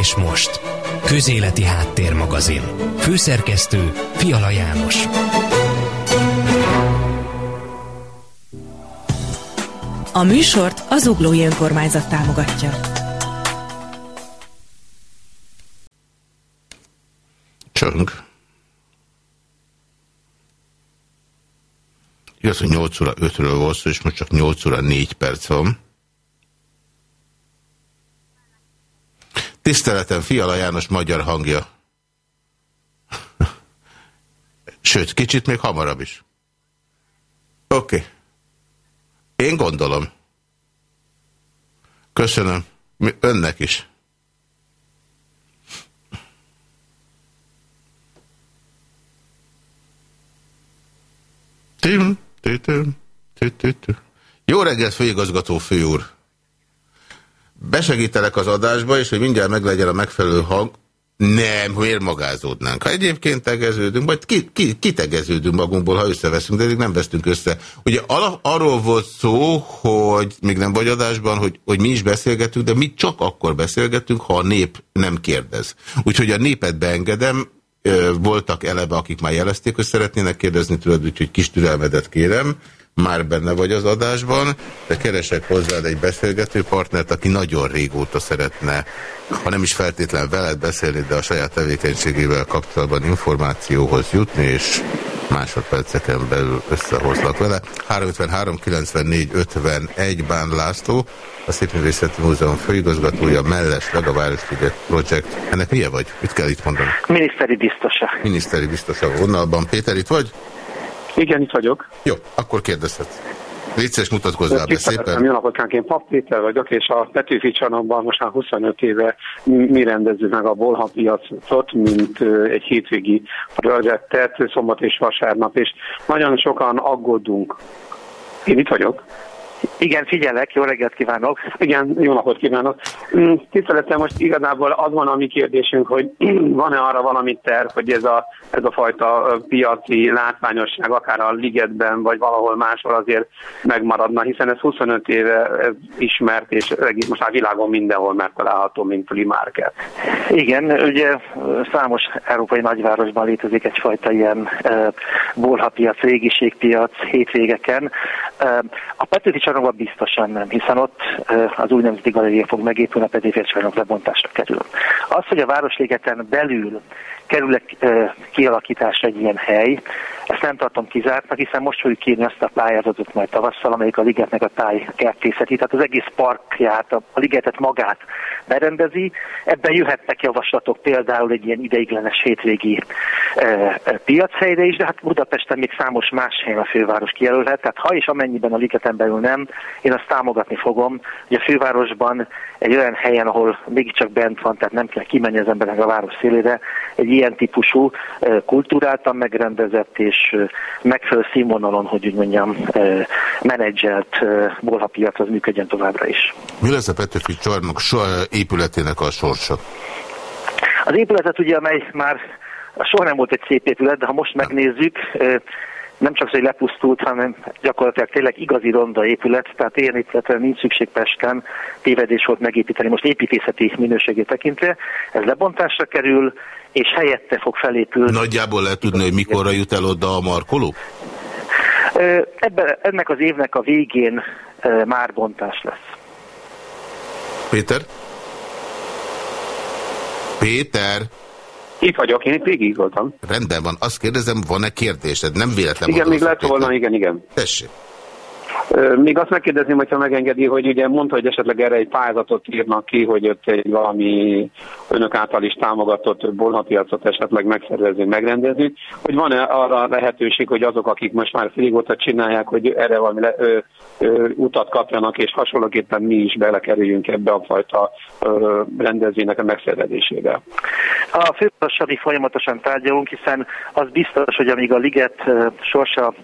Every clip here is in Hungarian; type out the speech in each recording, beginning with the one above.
És most, Közéleti Háttérmagazin. Főszerkesztő Fiala János. A műsort az Uglói Önkormányzat támogatja. Csöng. Igaz, hogy 8 óra 5-ről volt szó, és most csak 8 óra 4 perc van. Tiszteletem, Fiala János magyar hangja. Sőt, kicsit még hamarabb is. Oké. Okay. Én gondolom. Köszönöm. Önnek is. Tim. Jó reggelt, főigazgató főúr! Besegítelek az adásba, és hogy mindjárt meglegyen a megfelelő hang. Nem, miért magázódnánk? Ha egyébként tegeződünk, vagy ki, ki, kitegeződünk magunkból, ha összeveszünk, de eddig nem vesztünk össze. Ugye arról volt szó, hogy még nem vagy adásban, hogy, hogy mi is beszélgetünk, de mi csak akkor beszélgetünk, ha a nép nem kérdez. Úgyhogy a népet beengedem, voltak eleve, akik már jelezték, hogy szeretnének kérdezni tőled, úgyhogy kis türelmedet kérem már benne vagy az adásban, de keresek hozzá egy beszélgető partnert, aki nagyon régóta szeretne, ha nem is feltétlen veled beszélni, de a saját tevékenységével kapcsolatban információhoz jutni, és másodperceken belül összehozlak vele. 353 94 51 Bán László, a Szépművészeti Múzeum főigazgatója, mellesleg a Városliget Project. Ennek milyen vagy? Mit kell itt mondani? Miniszteri biztosa. Miniszteri biztosa vonalban. Péter, itt vagy? Igen, itt vagyok. Jó, akkor kérdezhet. Légy mutatkozzál be szépen. Jó napot én Pap Péter vagyok, és a Petőfi Csanokban most már 25 éve mi rendezzük meg a bolha piacot, mint egy hétvégi projektet, szombat és vasárnap, és nagyon sokan aggódunk. Én itt vagyok. Igen, figyelek, jó reggelt kívánok. Igen, jó napot kívánok. Mm, tiszteletem, most igazából az van a mi kérdésünk, hogy van-e arra valami terv, hogy ez a, ez a fajta piaci látványosság akár a ligetben, vagy valahol máshol azért megmaradna, hiszen ez 25 éve ismert, és most már világon mindenhol megtalálható, mint Market. Igen, ugye számos európai nagyvárosban létezik egyfajta ilyen e, bolhapiac, régiségpiac hétvégeken. E, a Petőfi csarnokban biztosan nem, hiszen ott az új nemzeti galéria fog megépülni, a Petőfi csarnok lebontásra kerül. Az, hogy a Városligeten belül kerül kialakításra egy ilyen hely, ezt nem tartom kizártnak, hiszen most fogjuk kérni azt a pályázatot majd tavasszal, amelyik a ligetnek a táj kertészeti, tehát az egész parkját, a ligetet magát berendezi. Ebben jöhetnek javaslatok például egy ilyen ideiglenes hétvégi e, e, piachelyre is, de hát Budapesten még számos más helyen a főváros kijelölhet, tehát ha és amennyiben a ligeten belül nem, én azt támogatni fogom, hogy a fővárosban egy olyan helyen, ahol mégiscsak bent van, tehát nem kell kimenni az embernek a város szélére, egy ilyen típusú kultúráltan megrendezett és megfelelő színvonalon, hogy úgy mondjam, menedzselt bolhapiac az működjön továbbra is. Mi lesz a Petőfi csarnok épületének a sorsa? Az épületet ugye, amely már soha nem volt egy szép épület, de ha most megnézzük, nem csak, hogy lepusztult, hanem gyakorlatilag tényleg igazi ronda épület, tehát ilyen épületre nincs szükség Pesten, tévedés volt megépíteni, most építészeti minőségét tekintve, ez lebontásra kerül, és helyette fog felépülni. Nagyjából lehet tudni, hogy mikorra jut el oda a markoló? Ebben, ennek az évnek a végén már bontás lesz. Péter? Péter? Itt vagyok, én itt végig voltam. Rendben van, azt kérdezem, van-e kérdésed? Nem véletlen. Igen, még lett volna, igen, igen. Tessék. Még azt megkérdezném, hogyha megengedi, hogy ugye mondta, hogy esetleg erre egy pályázatot írnak ki, hogy ott egy valami önök által is támogatott bolhapiacot esetleg megszervezni, megrendezni, hogy van-e arra lehetőség, hogy azok, akik most már régóta csinálják, hogy erre valami le, ö, ö, utat kapjanak, és hasonlóképpen mi is belekerüljünk ebbe a fajta ö, rendezvénynek a megszervezésébe. A fővárossal folyamatosan tárgyalunk, hiszen az biztos, hogy amíg a liget sorsa,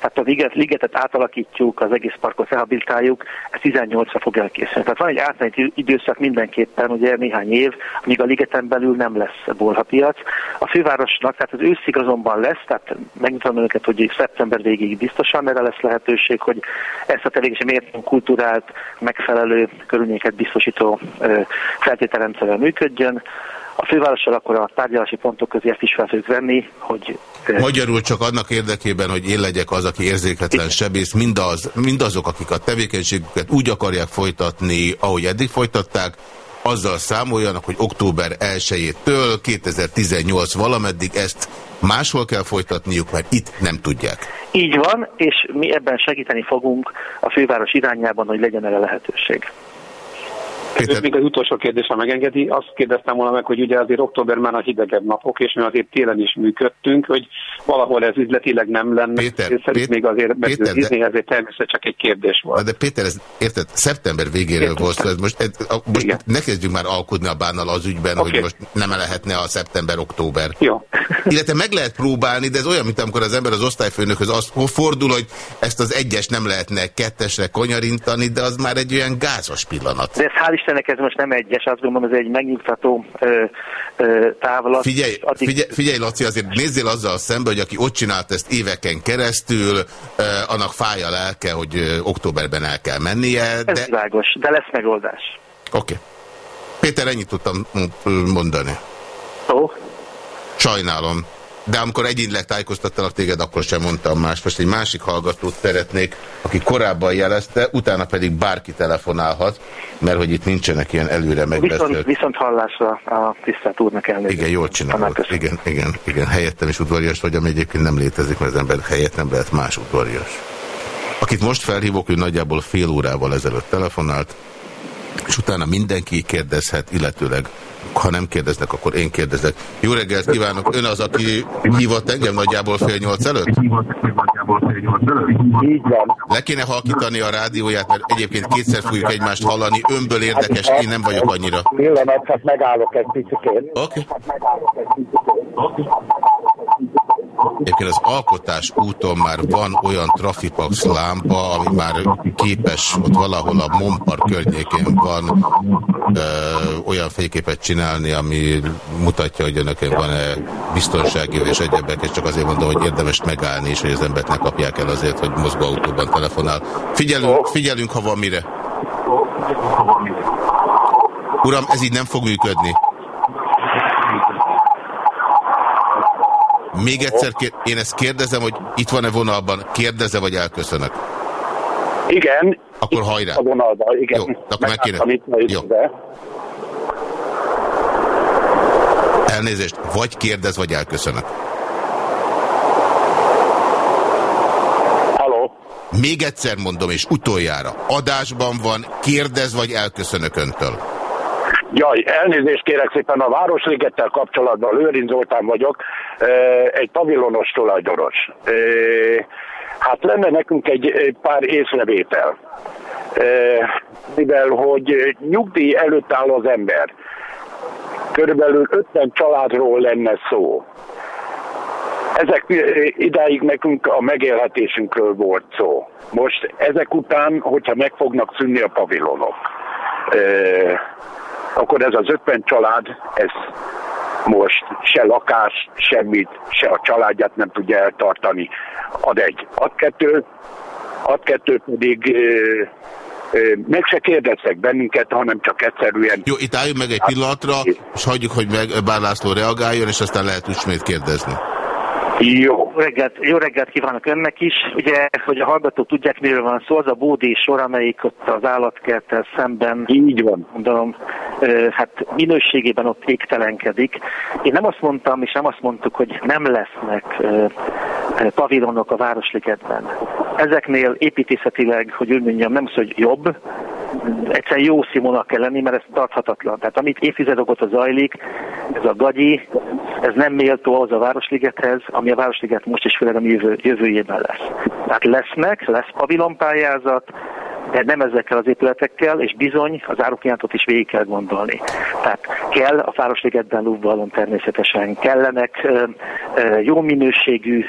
tehát a liget, ligetet átalakítjuk, az egész parkot rehabilitáljuk, ez 18-ra fog elkészülni. Tehát van egy átmeneti időszak mindenképpen, ugye néhány év, míg a ligeten belül nem lesz bolhapiac. A fővárosnak, tehát az őszig azonban lesz, tehát megmutatom önöket, hogy szeptember végéig biztosan erre lesz lehetőség, hogy ezt a tevékenység mértékben kulturált, megfelelő körülményeket biztosító feltételrendszerrel működjön. A fővárossal akkor a tárgyalási pontok közé ezt is fel fogjuk venni, hogy... Magyarul csak annak érdekében, hogy én legyek az, aki érzéketlen sebész, mindaz, mindazok, akik a tevékenységüket úgy akarják folytatni, ahogy eddig folytatták, azzal számoljanak, hogy október 1-től 2018 valameddig ezt máshol kell folytatniuk, mert itt nem tudják. Így van, és mi ebben segíteni fogunk a főváros irányában, hogy legyen erre lehetőség. Péter. Még az utolsó kérdés, ha megengedi, azt kérdeztem volna meg, hogy ugye azért október már a hidegebb napok, és mi azért télen is működtünk, hogy valahol ez üzletileg nem lenne. Péter, Péter, még azért megőrizni, ezért természetesen csak egy kérdés volt. De Péter, ez, érted, szeptember végéről volt, ez most, ez, most ne kezdjünk már alkudni a bánnal az ügyben, okay. hogy most nem lehetne a szeptember-október. Jó. Illetve meg lehet próbálni, de ez olyan, mint amikor az ember az osztályfőnökhöz az fordul, hogy ezt az egyes nem lehetne kettesre konyarintani, de az már egy olyan gázos pillanat. De ez hál' Istennek ez most nem egyes, azt gondolom, ez egy megnyugtató ö, ö, távlat. Figyelj, addig... figyelj, figyelj, Laci, azért nézzél azzal szembe, hogy aki ott csinált ezt éveken keresztül, ö, annak fáj a lelke, hogy ö, októberben el kell mennie. Ez de... világos, de lesz megoldás. Oké. Okay. Péter, ennyit tudtam mondani. Ó. Sajnálom. De amikor egyénileg tájékoztattalak téged, akkor sem mondtam más. Most egy másik hallgatót szeretnék, aki korábban jelezte, utána pedig bárki telefonálhat, mert hogy itt nincsenek ilyen előre megbeszélt. Viszont, viszont hallásra a tisztelt úrnak elnézést. Igen, jól csinálod. Igen, igen, igen. Helyettem is udvarias vagy, ami egyébként nem létezik, mert az ember helyett nem lehet más udvarias. Akit most felhívok, ő nagyjából fél órával ezelőtt telefonált, és utána mindenki kérdezhet, illetőleg ha nem kérdeznek, akkor én kérdezek. Jó reggelt kívánok! Ön az, aki hívott engem nagyjából fél nyolc előtt? Így van. Le kéne halkítani a rádióját, mert egyébként kétszer fogjuk egymást hallani. Önből érdekes, én nem vagyok annyira. Pillanat, csak megállok egy picikén. Oké. Okay. Egyébként az alkotás úton már van olyan trafipax lámpa, ami már képes, ott valahol a Monpar környékén van ö, olyan fényképet csinálni, ami mutatja, hogy önökön van-e biztonsági és egyebek, és csak azért mondom, hogy érdemes megállni, és hogy az embert ne kapják el azért, hogy mozgóautóban telefonál. Figyelünk, figyelünk, ha van mire. Uram, ez így nem fog működni. Még egyszer, én ezt kérdezem, hogy itt van-e vonalban, kérdeze vagy elköszönök? Igen. Akkor hajrá. A vonalban, igen. Jó, akkor meg kéne. Jó. Elnézést, vagy kérdez, vagy elköszönök. Halló. Még egyszer mondom, és utoljára. Adásban van, kérdez, vagy elköszönök öntől. Jaj, elnézést kérek szépen a Városligettel kapcsolatban, Lőrin Zoltán vagyok, egy pavilonos tulajdonos. Hát lenne nekünk egy pár észrevétel, mivel hogy nyugdíj előtt áll az ember, körülbelül 50 családról lenne szó. Ezek idáig nekünk a megélhetésünkről volt szó. Most ezek után, hogyha meg fognak szűnni a pavilonok, akkor ez az 50 család, ez most se lakás, semmit, se a családját nem tudja eltartani. Ad egy. Ad kettő, ad kettő pedig meg se kérdeztek bennünket, hanem csak egyszerűen... Jó, itt álljunk meg egy pillanatra, és hagyjuk, hogy meg Bár László reagáljon, és aztán lehet ismét kérdezni. Jó. Jó reggelt, jó reggelt kívánok önnek is. Ugye, hogy a hallgatók tudják, miről van szó, az a bódé sor, amelyik ott az állatkerttel szemben... Így van. Mondom, hát minőségében ott égtelenkedik. Én nem azt mondtam, és nem azt mondtuk, hogy nem lesznek pavilonok a Városligetben. Ezeknél építészetileg, hogy úgy mondjam, nem az, hogy jobb, egyszerűen jó színvonal kell lenni, mert ez tarthatatlan. Tehát amit évtizedek óta zajlik, ez a gagyi, ez nem méltó ahhoz a Városligethez, ami a Városliget most is főleg a jövő, jövőjében lesz. Tehát lesznek, lesz pavilonpályázat, de nem ezekkel az épületekkel, és bizony az árukínálatot is végig kell gondolni. Tehát kell a Városligetben lúbballon természetesen, kellenek ö, ö, jó minőségű.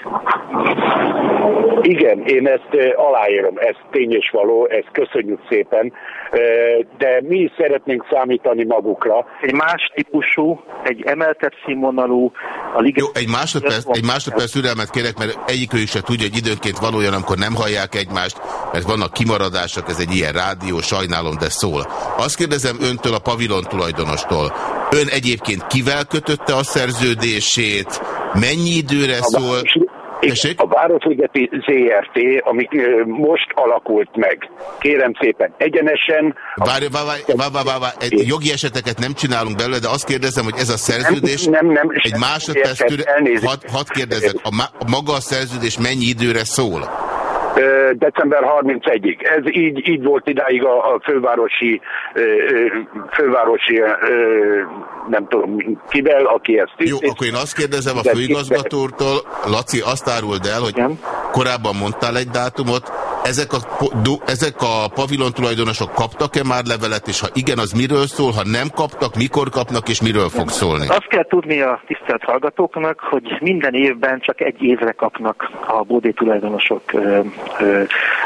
Igen, én ezt aláírom, ez tény és való, ezt köszönjük szépen, de mi is szeretnénk számítani magukra. Egy más típusú, egy emeltett színvonalú, a liget... Jó, egy másodperc, egy másodperc szürelmet kérek, mert egyikőjük se tudja, hogy időnként van olyan, amikor nem hallják egymást, mert vannak kimaradások, ez egy ilyen rádió, sajnálom, de szól. Azt kérdezem öntől a pavilon tulajdonostól. Ön egyébként kivel kötötte a szerződését? Mennyi időre szól? Tessék? A Városligeti ZRT, ami most alakult meg. Kérem szépen, egyenesen... Várj, várj, várj, várj, várj, egy jogi eseteket nem csinálunk belőle, de azt kérdezem, hogy ez a szerződés... Nem, nem, nem. Egy másodperc. Hadd had kérdezek, a, ma, a maga a szerződés mennyi időre szól? December 31-ig. Ez így, így volt idáig a, a fővárosi, fővárosi nem tudom kivel, aki ezt Jó, akkor én azt kérdezem a főigazgatótól, Laci, azt áruld el, hogy korábban mondtál egy dátumot, ezek a, ezek a pavilon tulajdonosok kaptak-e már levelet, és ha igen, az miről szól, ha nem kaptak, mikor kapnak, és miről fog szólni? Azt kell tudni a tisztelt hallgatóknak, hogy minden évben csak egy évre kapnak a bódé tulajdonosok ö,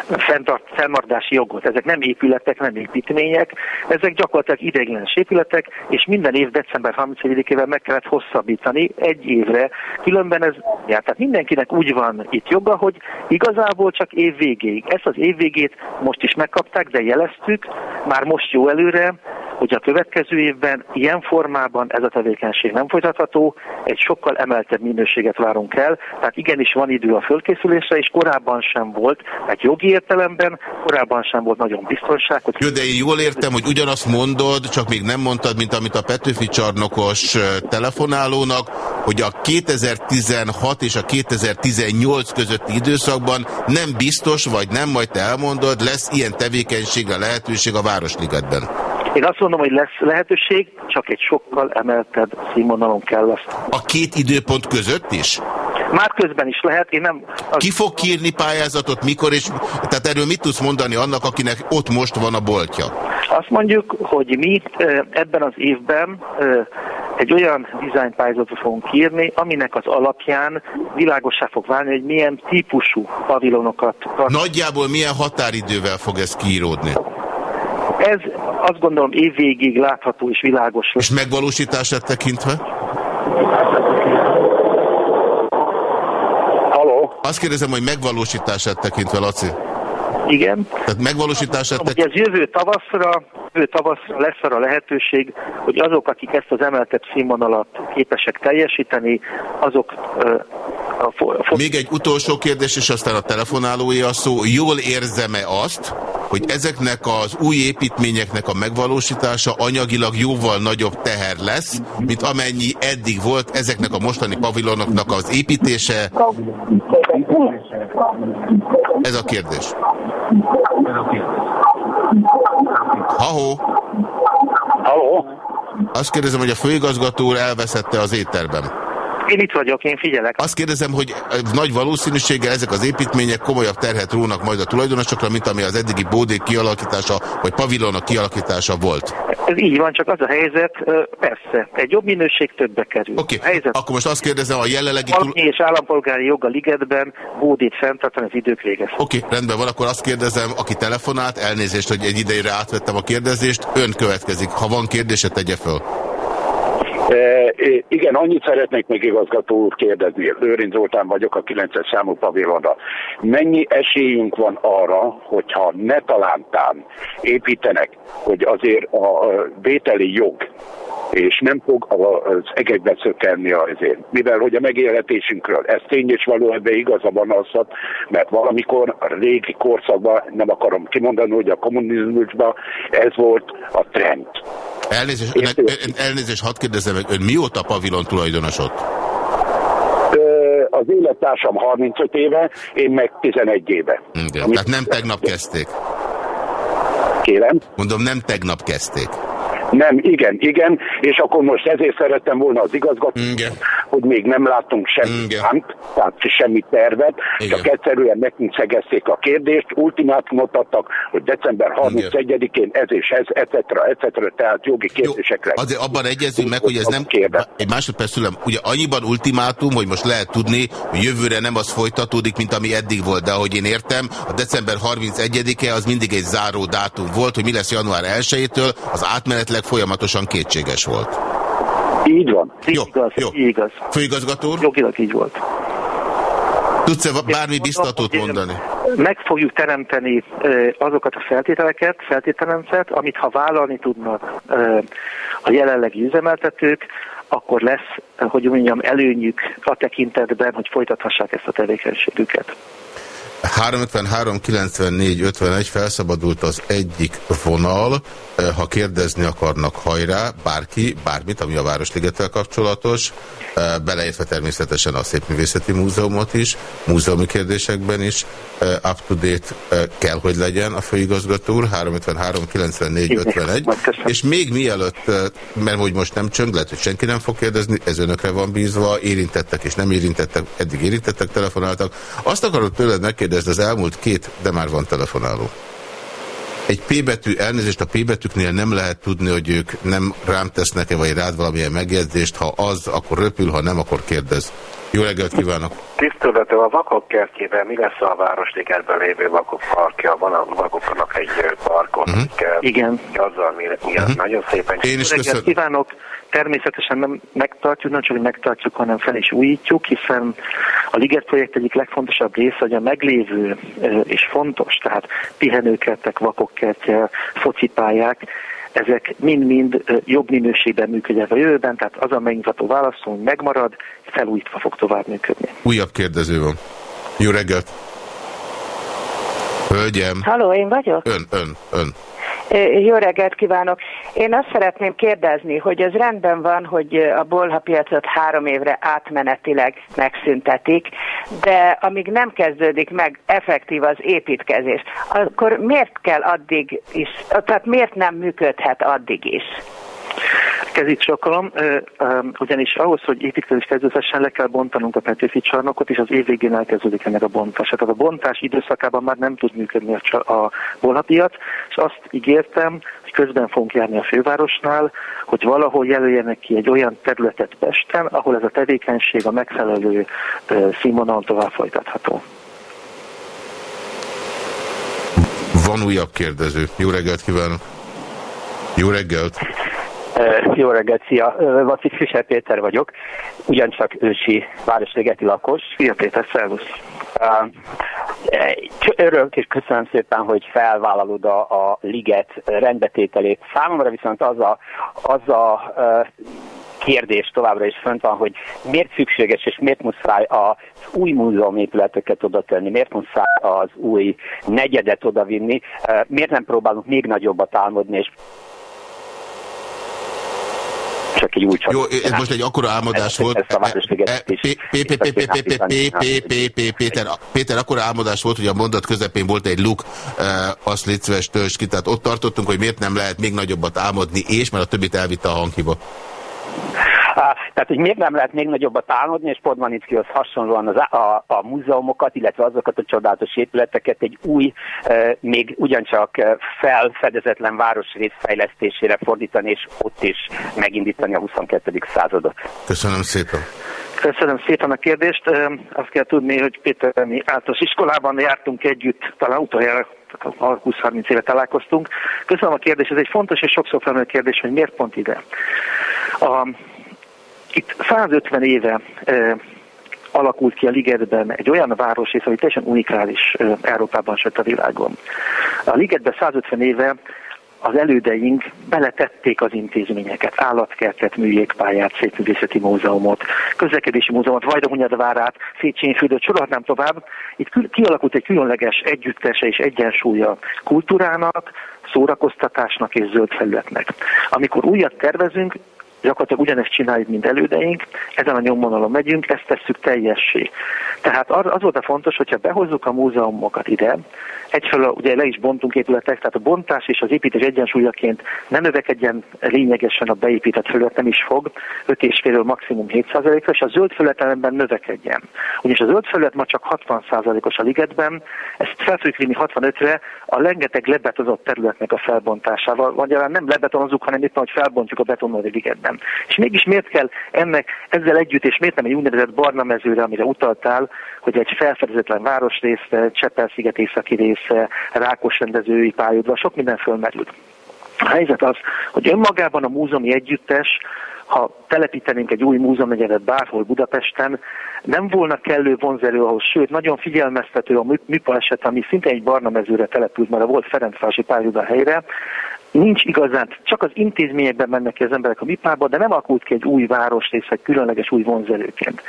fenntartási jogot. Ezek nem épületek, nem építmények, ezek gyakorlatilag ideiglenes épületek, és minden év december 31-ével meg kellett hosszabbítani egy évre, különben ez, ja, tehát mindenkinek úgy van itt joga, hogy igazából csak év végéig. Ezt az év végét most is megkapták, de jeleztük, már most jó előre, hogy a következő évben ilyen formában ez a tevékenység nem folytatható, egy sokkal emeltebb minőséget várunk el, tehát igenis van idő a fölkészülésre, és korábban sem volt, egy jogi értelemben korábban sem volt nagyon biztonság. Hogy... Jó, de én jól értem, hogy ugyanazt mondod, csak még nem mondtad, mint amit a Petőfi csarnokos telefonálónak, hogy a 2016 és a 2018 közötti időszakban nem biztos, vagy nem, majd te elmondod, lesz ilyen tevékenységre lehetőség a Városligetben. Én azt mondom, hogy lesz lehetőség, csak egy sokkal emeltebb színvonalon kell lesz. A két időpont között is? Már közben is lehet, én nem... Az... Ki fog kírni pályázatot, mikor, és tehát erről mit tudsz mondani annak, akinek ott most van a boltja? Azt mondjuk, hogy mi ebben az évben egy olyan dizájnpályázatot fogunk írni, aminek az alapján világosá fog válni, hogy milyen típusú pavilonokat... Nagyjából milyen határidővel fog ez kiíródni? Ez azt gondolom évvégig látható és világos. És megvalósítását tekintve? Halló? Azt kérdezem, hogy megvalósítását tekintve, Laci. Igen. Tehát megvalósítását... Hogy ez jövő tavaszra, jövő tavaszra lesz arra lehetőség, hogy azok, akik ezt az emeltett színvonalat képesek teljesíteni, azok a Még egy utolsó kérdés, és aztán a telefonálója a szó. Jól érzem-e azt, hogy ezeknek az új építményeknek a megvalósítása anyagilag jóval nagyobb teher lesz, mint amennyi eddig volt ezeknek a mostani pavilonoknak az építése? Ez a kérdés. Ha-ho! Halló? Azt kérdezem, hogy a főigazgató úr elveszette az étterben. Én itt vagyok, én figyelek. Azt kérdezem, hogy nagy valószínűséggel ezek az építmények komolyabb terhet rónak majd a tulajdonosokra, mint ami az eddigi bódék kialakítása, vagy pavilonok kialakítása volt. Ez így van, csak az a helyzet, persze, egy jobb minőség többbe kerül. Oké, okay. helyzet... akkor most azt kérdezem, a jelenlegi... Túl... és állampolgári joga ligetben bódét fenntartani az idők véges. Oké, okay, rendben van, akkor azt kérdezem, aki telefonált, elnézést, hogy egy ideire átvettem a kérdezést, ön következik. Ha van kérdése, tegye föl. E, igen, annyit szeretnék még igazgató úr kérdezni. Lőrinc Zoltán vagyok, a 9-es számú pavilonra. Mennyi esélyünk van arra, hogyha ne talántán építenek, hogy azért a vételi jog és nem fog az egekbe szökenni azért. Mivel hogy a megélhetésünkről, ez tény és való, ebbe igaza van az, mert valamikor a régi korszakban, nem akarom kimondani, hogy a kommunizmusban ez volt a trend. Elnézést, önnek, elnézést hadd kérdezem meg, ön mióta pavilon tulajdonosot? Az élettársam 35 éve, én meg 11 éve. Igen, tehát nem tegnap kezdték. Kérem? Mondom, nem tegnap kezdték. Nem, igen, igen, és akkor most ezért szerettem volna az igazgató, hogy még nem látunk semmi szánt, tehát semmi tervet, Igen. csak egyszerűen nekünk szegezték a kérdést, ultimátumot adtak, hogy december 31-én ez és ez, etc., etc., tehát jogi kérdésekre. Jó, azért abban egyezünk meg, hogy ez nem... Kérdez. Egy másodperc szülem, ugye annyiban ultimátum, hogy most lehet tudni, hogy jövőre nem az folytatódik, mint ami eddig volt, de ahogy én értem, a december 31-e az mindig egy záró dátum volt, hogy mi lesz január 1-től, az átmenetleg folyamatosan kétséges volt. Így van. Jó, igaz, jó. igaz. Főigazgató úr? Jogilag így volt. Tudsz-e bármi biztatót mondani? Meg fogjuk teremteni azokat a feltételeket, feltételrendszert, amit ha vállalni tudnak a jelenlegi üzemeltetők, akkor lesz, hogy mondjam, előnyük a tekintetben, hogy folytathassák ezt a tevékenységüket. 353 94 51 felszabadult az egyik vonal, eh, ha kérdezni akarnak hajrá, bárki, bármit, ami a Városligettel kapcsolatos, eh, beleértve természetesen a Szépművészeti Múzeumot is, múzeumi kérdésekben is, eh, up-to-date kell, hogy legyen a főigazgató úr, 353 94 51, és még mielőtt, mert hogy most nem csönd, lehet, hogy senki nem fog kérdezni, ez önökre van bízva, érintettek és nem érintettek, eddig érintettek, telefonáltak. Azt akarok tőled megkérdezni, megkérdezni, az elmúlt két, de már van telefonáló. Egy P betű, elnézést a P betűknél nem lehet tudni, hogy ők nem rám tesznek-e, vagy rád valamilyen megjegyzést. Ha az, akkor röpül, ha nem, akkor kérdez. Jó reggelt kívánok! Tiszteletem a vakok kertjében, mi lesz a Városligetben lévő vakok parkja? Van a vakoknak egy parkot, uh mhm. -huh. kell, Igen. Azzal mi, mi uh. -huh. nagyon szépen. Én is köszönöm. kívánok! Természetesen nem megtartjuk, nem csak hogy megtartjuk, hanem fel is újítjuk, hiszen a Liget projekt egyik legfontosabb része, hogy a meglévő és fontos, tehát pihenőkertek, vakokkertje, focipályák, ezek mind-mind jobb minőségben működnek a jövőben, tehát az a megnyugtató válaszunk megmarad, felújítva fog tovább működni. Újabb kérdező van. Jó reggelt! Hölgyem! Halló, én vagyok? Ön, ön, ön. Jó reggelt kívánok! Én azt szeretném kérdezni, hogy ez rendben van, hogy a bolhapiacot három évre átmenetileg megszüntetik, de amíg nem kezdődik meg effektív az építkezés, akkor miért kell addig is, tehát miért nem működhet addig is? Kezit sokalom, ugyanis ahhoz, hogy építkezés kezdődhessen, le kell bontanunk a Petőfi csarnokot, és az év végén elkezdődik ennek a bontás. Tehát a bontás időszakában már nem tud működni a, a bolhapiac, és azt ígértem, hogy közben fogunk járni a fővárosnál, hogy valahol jelöljenek ki egy olyan területet Pesten, ahol ez a tevékenység a megfelelő színvonalon tovább folytatható. Van újabb kérdező. Jó reggelt kívánok! Jó reggelt! Jó reggelt, szia! Vacik Fischer Péter vagyok, ugyancsak ősi Városligeti lakos. Szia Péter, szervusz! Örülök és köszönöm szépen, hogy felvállalod a, a liget rendbetételét. Számomra viszont az a, az a kérdés továbbra is fönt van, hogy miért szükséges és miért muszáj az új múzeumépületeket oda tenni, miért muszáj az új negyedet odavinni, miért nem próbálunk még nagyobbat álmodni, és csak egy új Jó, ez most egy akkora álmodás volt. Péter, akkora álmodás volt, hogy a mondat közepén volt egy luk, azt légy szíves, ki. Tehát ott tartottunk, hogy miért nem lehet még nagyobbat álmodni, és mert a többit elvitte a hanghiba. Tehát, hogy miért nem lehet még nagyobbat álmodni, és Podmanickihoz hasonlóan az, a, a múzeumokat, illetve azokat a csodálatos épületeket egy új, még ugyancsak felfedezetlen városrész fejlesztésére fordítani, és ott is megindítani a 22. századot. Köszönöm szépen. Köszönöm szépen a kérdést. Azt kell tudni, hogy Péter, mi általános iskolában jártunk együtt, talán utoljára 20-30 éve találkoztunk. Köszönöm a kérdést, ez egy fontos és sokszor felmerő kérdés, hogy miért pont ide. A, itt 150 éve alakult ki a Ligetben egy olyan város, ami teljesen unikális Európában, sőt a világon. A Ligetben 150 éve az elődeink beletették az intézményeket, állatkertet, műjégpályát, szépművészeti múzeumot, közlekedési múzeumot, Vajdahunyadvárát, Széchenyi sorolhatnám tovább. Itt kialakult egy különleges együttese és egyensúlya kultúrának, szórakoztatásnak és zöld felületnek. Amikor újat tervezünk, gyakorlatilag ugyanezt csináljuk, mint elődeink, ezen a nyomvonalon megyünk, ezt tesszük teljessé. Tehát az volt a fontos, hogyha behozzuk a múzeumokat ide, egyfelől ugye le is bontunk épületek, tehát a bontás és az építés egyensúlyaként nem növekedjen lényegesen a beépített felület, nem is fog, 5,5-ről maximum 7%-ra, és a zöld felületben növekedjen. Ugyanis a zöld felület ma csak 60%-os a ligetben, ezt fel tudjuk vinni 65-re a rengeteg lebetozott területnek a felbontásával. Magyarán nem lebetonozzuk, hanem éppen, hogy felbontjuk a betonoló ligetben. És mégis miért kell ennek ezzel együtt, és miért nem egy úgynevezett barna mezőre, amire utaltál, hogy egy felfedezetlen városrész, Cseppel-sziget északi része, Rákos rendezői pályaudvar, sok minden fölmerült. A helyzet az, hogy önmagában a múzeumi együttes, ha telepítenénk egy új múzeumnegyedet bárhol Budapesten, nem volna kellő vonzerő ahhoz, sőt, nagyon figyelmeztető a MIPA eset, ami szinte egy barna mezőre települt, mert a volt Ferencvárosi pályaudvar helyre, nincs igazán, csak az intézményekben mennek ki az emberek a MIPA-ba, de nem alakult ki egy új városrész, egy különleges új vonzerőként.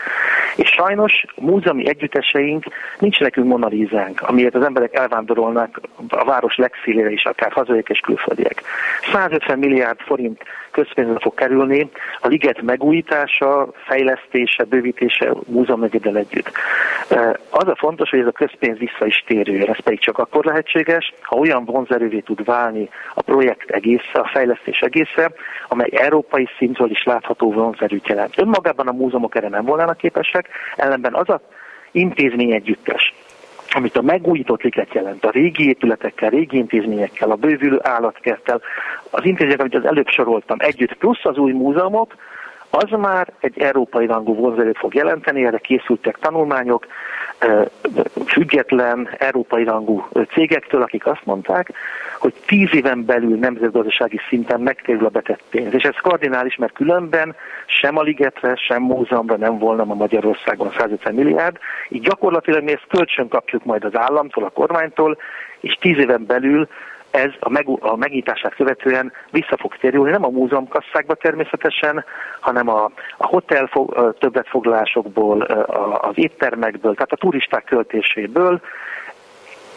És sajnos múzeumi együtteseink nincs nekünk monalízánk, amiért az emberek elvándorolnak a város legszélére is, akár hazaiak és külföldiek. 150 milliárd forint közpénzbe fog kerülni a liget megújítása, fejlesztése, bővítése múzeumnegyeddel együtt. Az a fontos, hogy ez a közpénz vissza is térő, ez pedig csak akkor lehetséges, ha olyan vonzerővé tud válni a projekt egésze, a fejlesztés egésze, amely európai szintről is látható vonzerűt jelent. Önmagában a múzeumok erre nem volnának képesek, ellenben az a intézmény együttes, amit a megújított liget jelent, a régi épületekkel, régi intézményekkel, a bővülő állatkerttel, az intézmények, amit az előbb soroltam, együtt plusz az új múzeumok, az már egy európai rangú vonzerőt fog jelenteni, erre készültek tanulmányok, független európai rangú cégektől, akik azt mondták, hogy tíz éven belül nemzetgazdasági szinten megtérül a betett pénz. És ez kardinális, mert különben sem a ligetre, sem múzeumra nem volna ma Magyarországon 150 milliárd, így gyakorlatilag mi ezt kölcsön kapjuk majd az államtól, a kormánytól, és tíz éven belül ez a, meg, a megnyitását követően vissza fog térülni, nem a múzeumkasszákba természetesen, hanem a, a hotel fog, többletfoglalásokból, az éttermekből, tehát a turisták költéséből,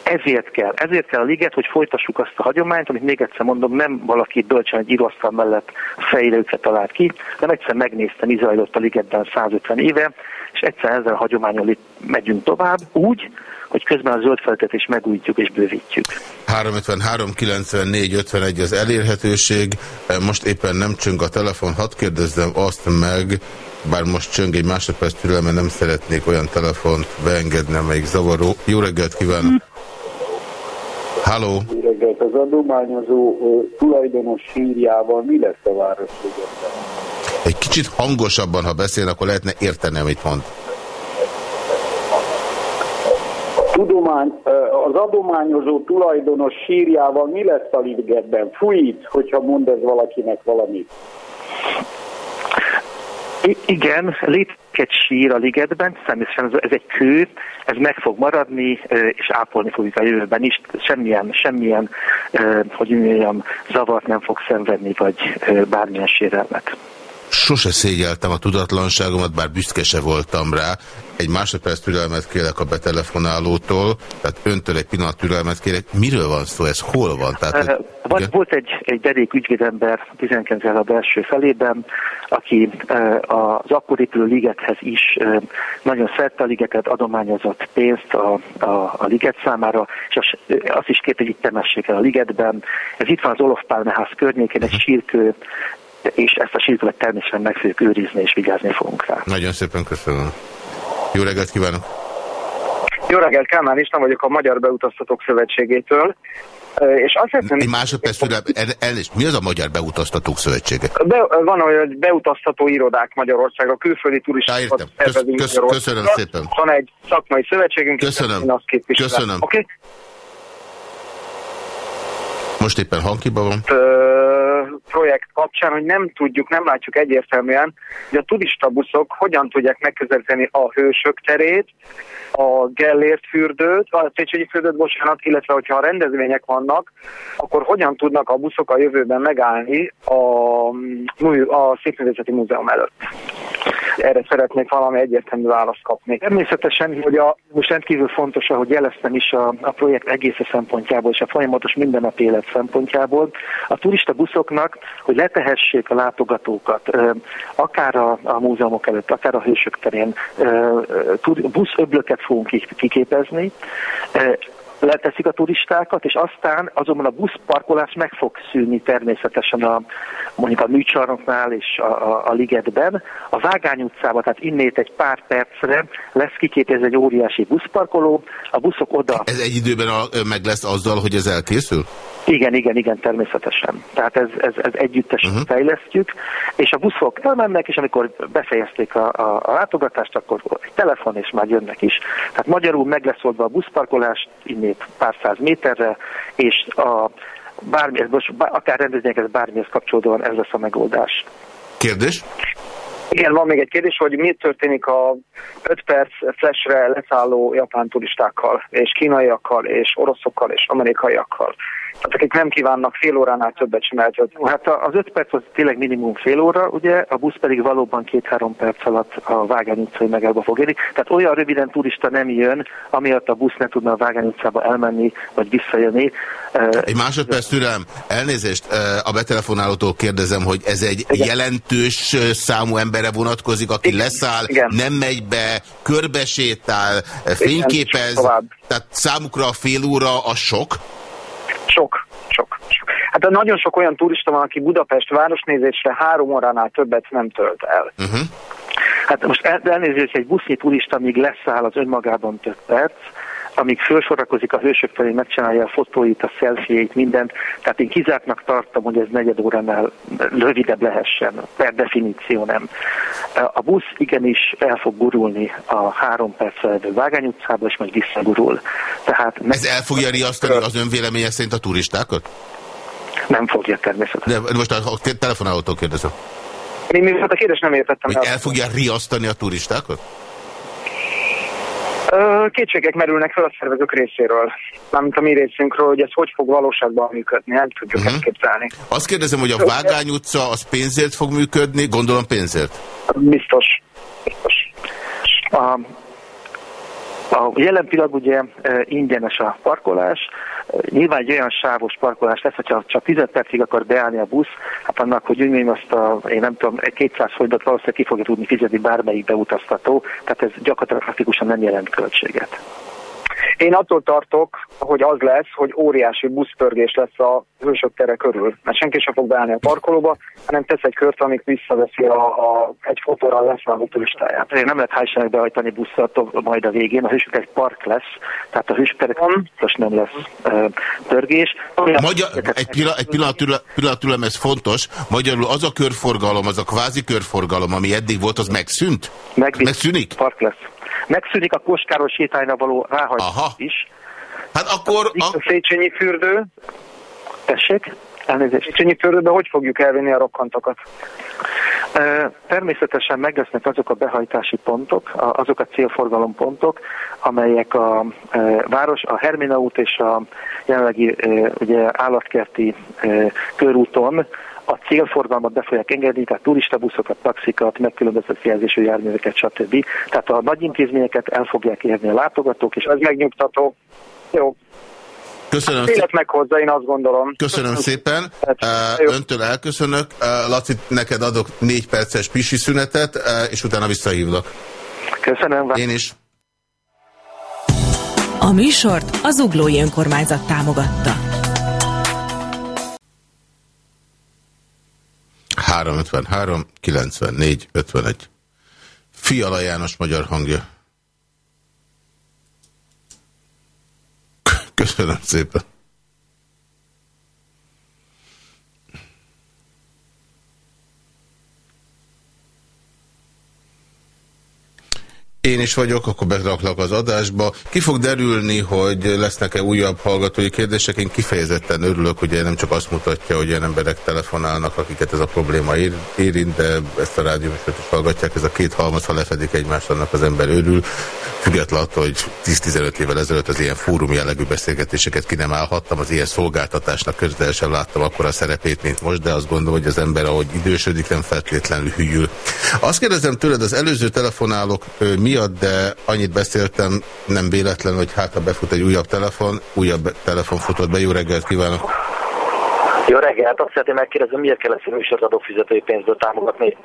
ezért kell, ezért kell a liget, hogy folytassuk azt a hagyományt, amit még egyszer mondom, nem valaki bölcsen egy íróasztal mellett fejre őket talált ki, hanem egyszer megnézte, mi a ligetben 150 éve, és egyszer ezzel a hagyományon megyünk tovább, úgy, hogy közben a zöld feltet is megújítjuk és bővítjük. 353 94 51 az elérhetőség. Most éppen nem csöng a telefon, hadd kérdezzem azt meg, bár most csöng egy másodperc türelme, nem szeretnék olyan telefont beengedni, amelyik zavaró. Jó reggelt kívánok! Halló! Jó reggelt! Az adományozó tulajdonos sírjával mi lesz a város Egy kicsit hangosabban, ha beszél, akkor lehetne érteni, amit mond. Tudomány, az adományozó tulajdonos sírjával mi lesz a ligetben? Fújít, hogyha mond ez valakinek valamit. Igen, létezik egy sír a ligetben, természetesen ez egy kő, ez meg fog maradni, és ápolni fogjuk a jövőben is, semmilyen, semmilyen hogy mondjam, zavart nem fog szenvedni, vagy bármilyen sérelmet. Sose szégyeltem a tudatlanságomat, bár büszke se voltam rá. Egy másodperc türelmet kérek a betelefonálótól, tehát öntől egy pillanat türelmet kérek. Miről van szó, ez hol van? Tehát, uh, hogy, uh, volt egy, egy derék ügyvédember 19 a belső felében, aki uh, az akkor épülő ligethez is uh, nagyon szerte a ligetet, adományozott pénzt a, a, a liget számára, és az, azt is kért, hogy itt temessék el a ligetben. Ez itt van az Olof Pálmeház környékén, egy sírkő, és ezt a sírkövet természetesen meg fogjuk őrizni, és vigyázni fogunk rá. Nagyon szépen köszönöm. Jó reggelt kívánok! Jó reggelt, Kálmán István vagyok a Magyar Beutaztatók Szövetségétől. És azt hiszem, Egy másodperc, elnézést, mi az a Magyar Beutaztatók Szövetsége? Be, van olyan beutaztató irodák Magyarországra, külföldi turistákat szervezünk Kösz, Köszönöm szépen. Van egy szakmai szövetségünk, Köszönöm. én azt képviselem. Köszönöm. Okay? Most éppen hangkiba van? projekt kapcsán, hogy nem tudjuk, nem látjuk egyértelműen, hogy a turistabuszok hogyan tudják megközelíteni a hősök terét, a Gellért fürdőt, a Széchenyi fürdőt, bocsánat, illetve hogyha a rendezvények vannak, akkor hogyan tudnak a buszok a jövőben megállni a, a Szépművészeti Múzeum előtt? Erre szeretnék valami egyértelmű választ kapni. Természetesen, hogy a, most rendkívül fontos, ahogy jeleztem is a, a projekt egész szempontjából és a folyamatos mindennapi élet szempontjából, a turista buszoknak, hogy letehessék a látogatókat, akár a, a múzeumok előtt, akár a hősök terén, buszöblöket fogunk kiképezni, leteszik a turistákat, és aztán azonban a buszparkolás meg fog szűnni természetesen a, mondjuk a műcsarnoknál és a, a, a ligetben. A Vágány utcában, tehát innét egy pár percre lesz kiképezve egy óriási buszparkoló, a buszok oda... Ez egy időben a, meg lesz azzal, hogy ez elkészül? Igen, igen, igen, természetesen. Tehát ez, ez, ez együttesen uh-huh. fejlesztjük, és a buszok elmennek, és amikor befejezték a, a, a látogatást, akkor egy telefon, és már jönnek is. Tehát magyarul meg lesz oldva a buszparkolás, innét pár száz méterre, és a bármi, most akár rendezvények, ez bármihez kapcsolódóan ez lesz a megoldás. Kérdés? Igen, van még egy kérdés, hogy mi történik a 5 perc flashre leszálló japán turistákkal, és kínaiakkal, és oroszokkal, és amerikaiakkal. Tehát akik nem kívánnak fél óránál többet eltölteni. Hát az 5 perc az tényleg minimum fél óra, ugye, a busz pedig valóban két-három perc alatt a Vágány utcai megállba fog érni. Tehát olyan röviden turista nem jön, amiatt a busz ne tudna a Vágány utcába elmenni, vagy visszajönni. Egy másodperc türelem, elnézést, a betelefonálótól kérdezem, hogy ez egy Igen. jelentős számú emberre vonatkozik, aki Igen. leszáll, Igen. nem megy be, körbesétál, fényképez, tehát számukra a fél óra a sok? Sok, sok, sok. Hát nagyon sok olyan turista van, aki Budapest városnézésre három óránál többet nem tölt el. Uh-huh. Hát most elnézést, egy busznyi turista, míg leszáll az önmagában több perc, amíg felsorakozik a hősök felé, megcsinálja a fotóit, a szelfiét, mindent. Tehát én kizártnak tartom, hogy ez negyed óránál rövidebb lehessen. Per definíció nem. A busz igenis el fog gurulni a három perc levő Vágány utcába, és majd visszagurul. Tehát ez el fogja riasztani az önvéleménye szerint a turistákat? Nem fogja természetesen. De most a telefonálótól kérdezem. Én még a kérdést nem értettem. Hogy el fogja riasztani a turistákat? Kétségek merülnek fel a szervezők részéről, mármint a mi részünkről, hogy ez hogy fog valóságban működni, nem tudjuk uh-huh. elképzelni. Azt kérdezem, hogy a Vágány utca az pénzért fog működni, gondolom pénzért? Biztos. Biztos. A, a jelen pillanatban ugye ingyenes a parkolás, Nyilván egy olyan sávos parkolás lesz, hogyha csak 10 percig akar beállni a busz, hát annak, hogy mondjam, azt a, én nem tudom, egy 200 forintot valószínűleg ki fogja tudni fizetni bármelyik beutaztató, tehát ez gyakorlatilag praktikusan nem jelent költséget. Én attól tartok, hogy az lesz, hogy óriási buszpörgés lesz a hősök tere körül, mert senki sem fog beállni a parkolóba, hanem tesz egy kört, amik visszaveszi a, a, egy fotóra lesz a turistáját. Én nem lehet hájsának behajtani buszat majd a végén, a hősök egy park lesz, tehát a hősök tere most nem lesz uh, törgés. Magyar, egy, pillanat, egy pillanat, türel, pillanat türelem, ez fontos. Magyarul az a körforgalom, az a kvázi körforgalom, ami eddig volt, az megszűnt? Megszűnik? Park lesz. Megszűnik a Koskáros sétányra való ráhajtás is. Hát akkor... A, a Széchenyi fürdő. Tessék? Elnézést. Széchenyi fürdőbe hogy fogjuk elvinni a rokkantokat? Természetesen meg lesznek azok a behajtási pontok, azok a célforgalompontok, amelyek a város, a Hermina út és a jelenlegi ugye, állatkerti körúton a célforgalmat be fogják engedni, tehát turistabuszokat, taxikat, megkülönbözött jelzésű járműveket, stb. Tehát a nagy intézményeket el fogják érni a látogatók, és ez megnyugtató. Jó. Köszönöm hát szépen. meg hozzá, én azt gondolom. Köszönöm szépen. Hát, öntől elköszönök. Laci, neked adok négy perces pisi szünetet, és utána visszahívlak. Köszönöm. Én is. A műsort az Uglói Önkormányzat támogatta. 353 94 51. Fiala János magyar hangja. Köszönöm szépen. Én is vagyok, akkor beraklak az adásba. Ki fog derülni, hogy lesznek-e újabb hallgatói kérdések? Én kifejezetten örülök, hogy nem csak azt mutatja, hogy ilyen emberek telefonálnak, akiket ez a probléma érint, de ezt a rádióműsort is hallgatják. Ez a két halmaz, ha lefedik egymást, annak az ember örül. Függetlenül attól, hogy 10-15 évvel ezelőtt az ilyen fórum jellegű beszélgetéseket ki nem állhattam, az ilyen szolgáltatásnak közben sem láttam akkor a szerepét, mint most, de azt gondolom, hogy az ember, ahogy idősödik, nem feltétlenül hűl. Azt kérdezem tőled, az előző telefonálok mi miatt, de annyit beszéltem, nem véletlen, hogy hát ha befut egy újabb telefon, újabb telefon futott be. Jó reggelt kívánok! Jó reggelt, azt szeretném megkérdezni, miért kell ezt a műsort adófizetői pénzből támogatni?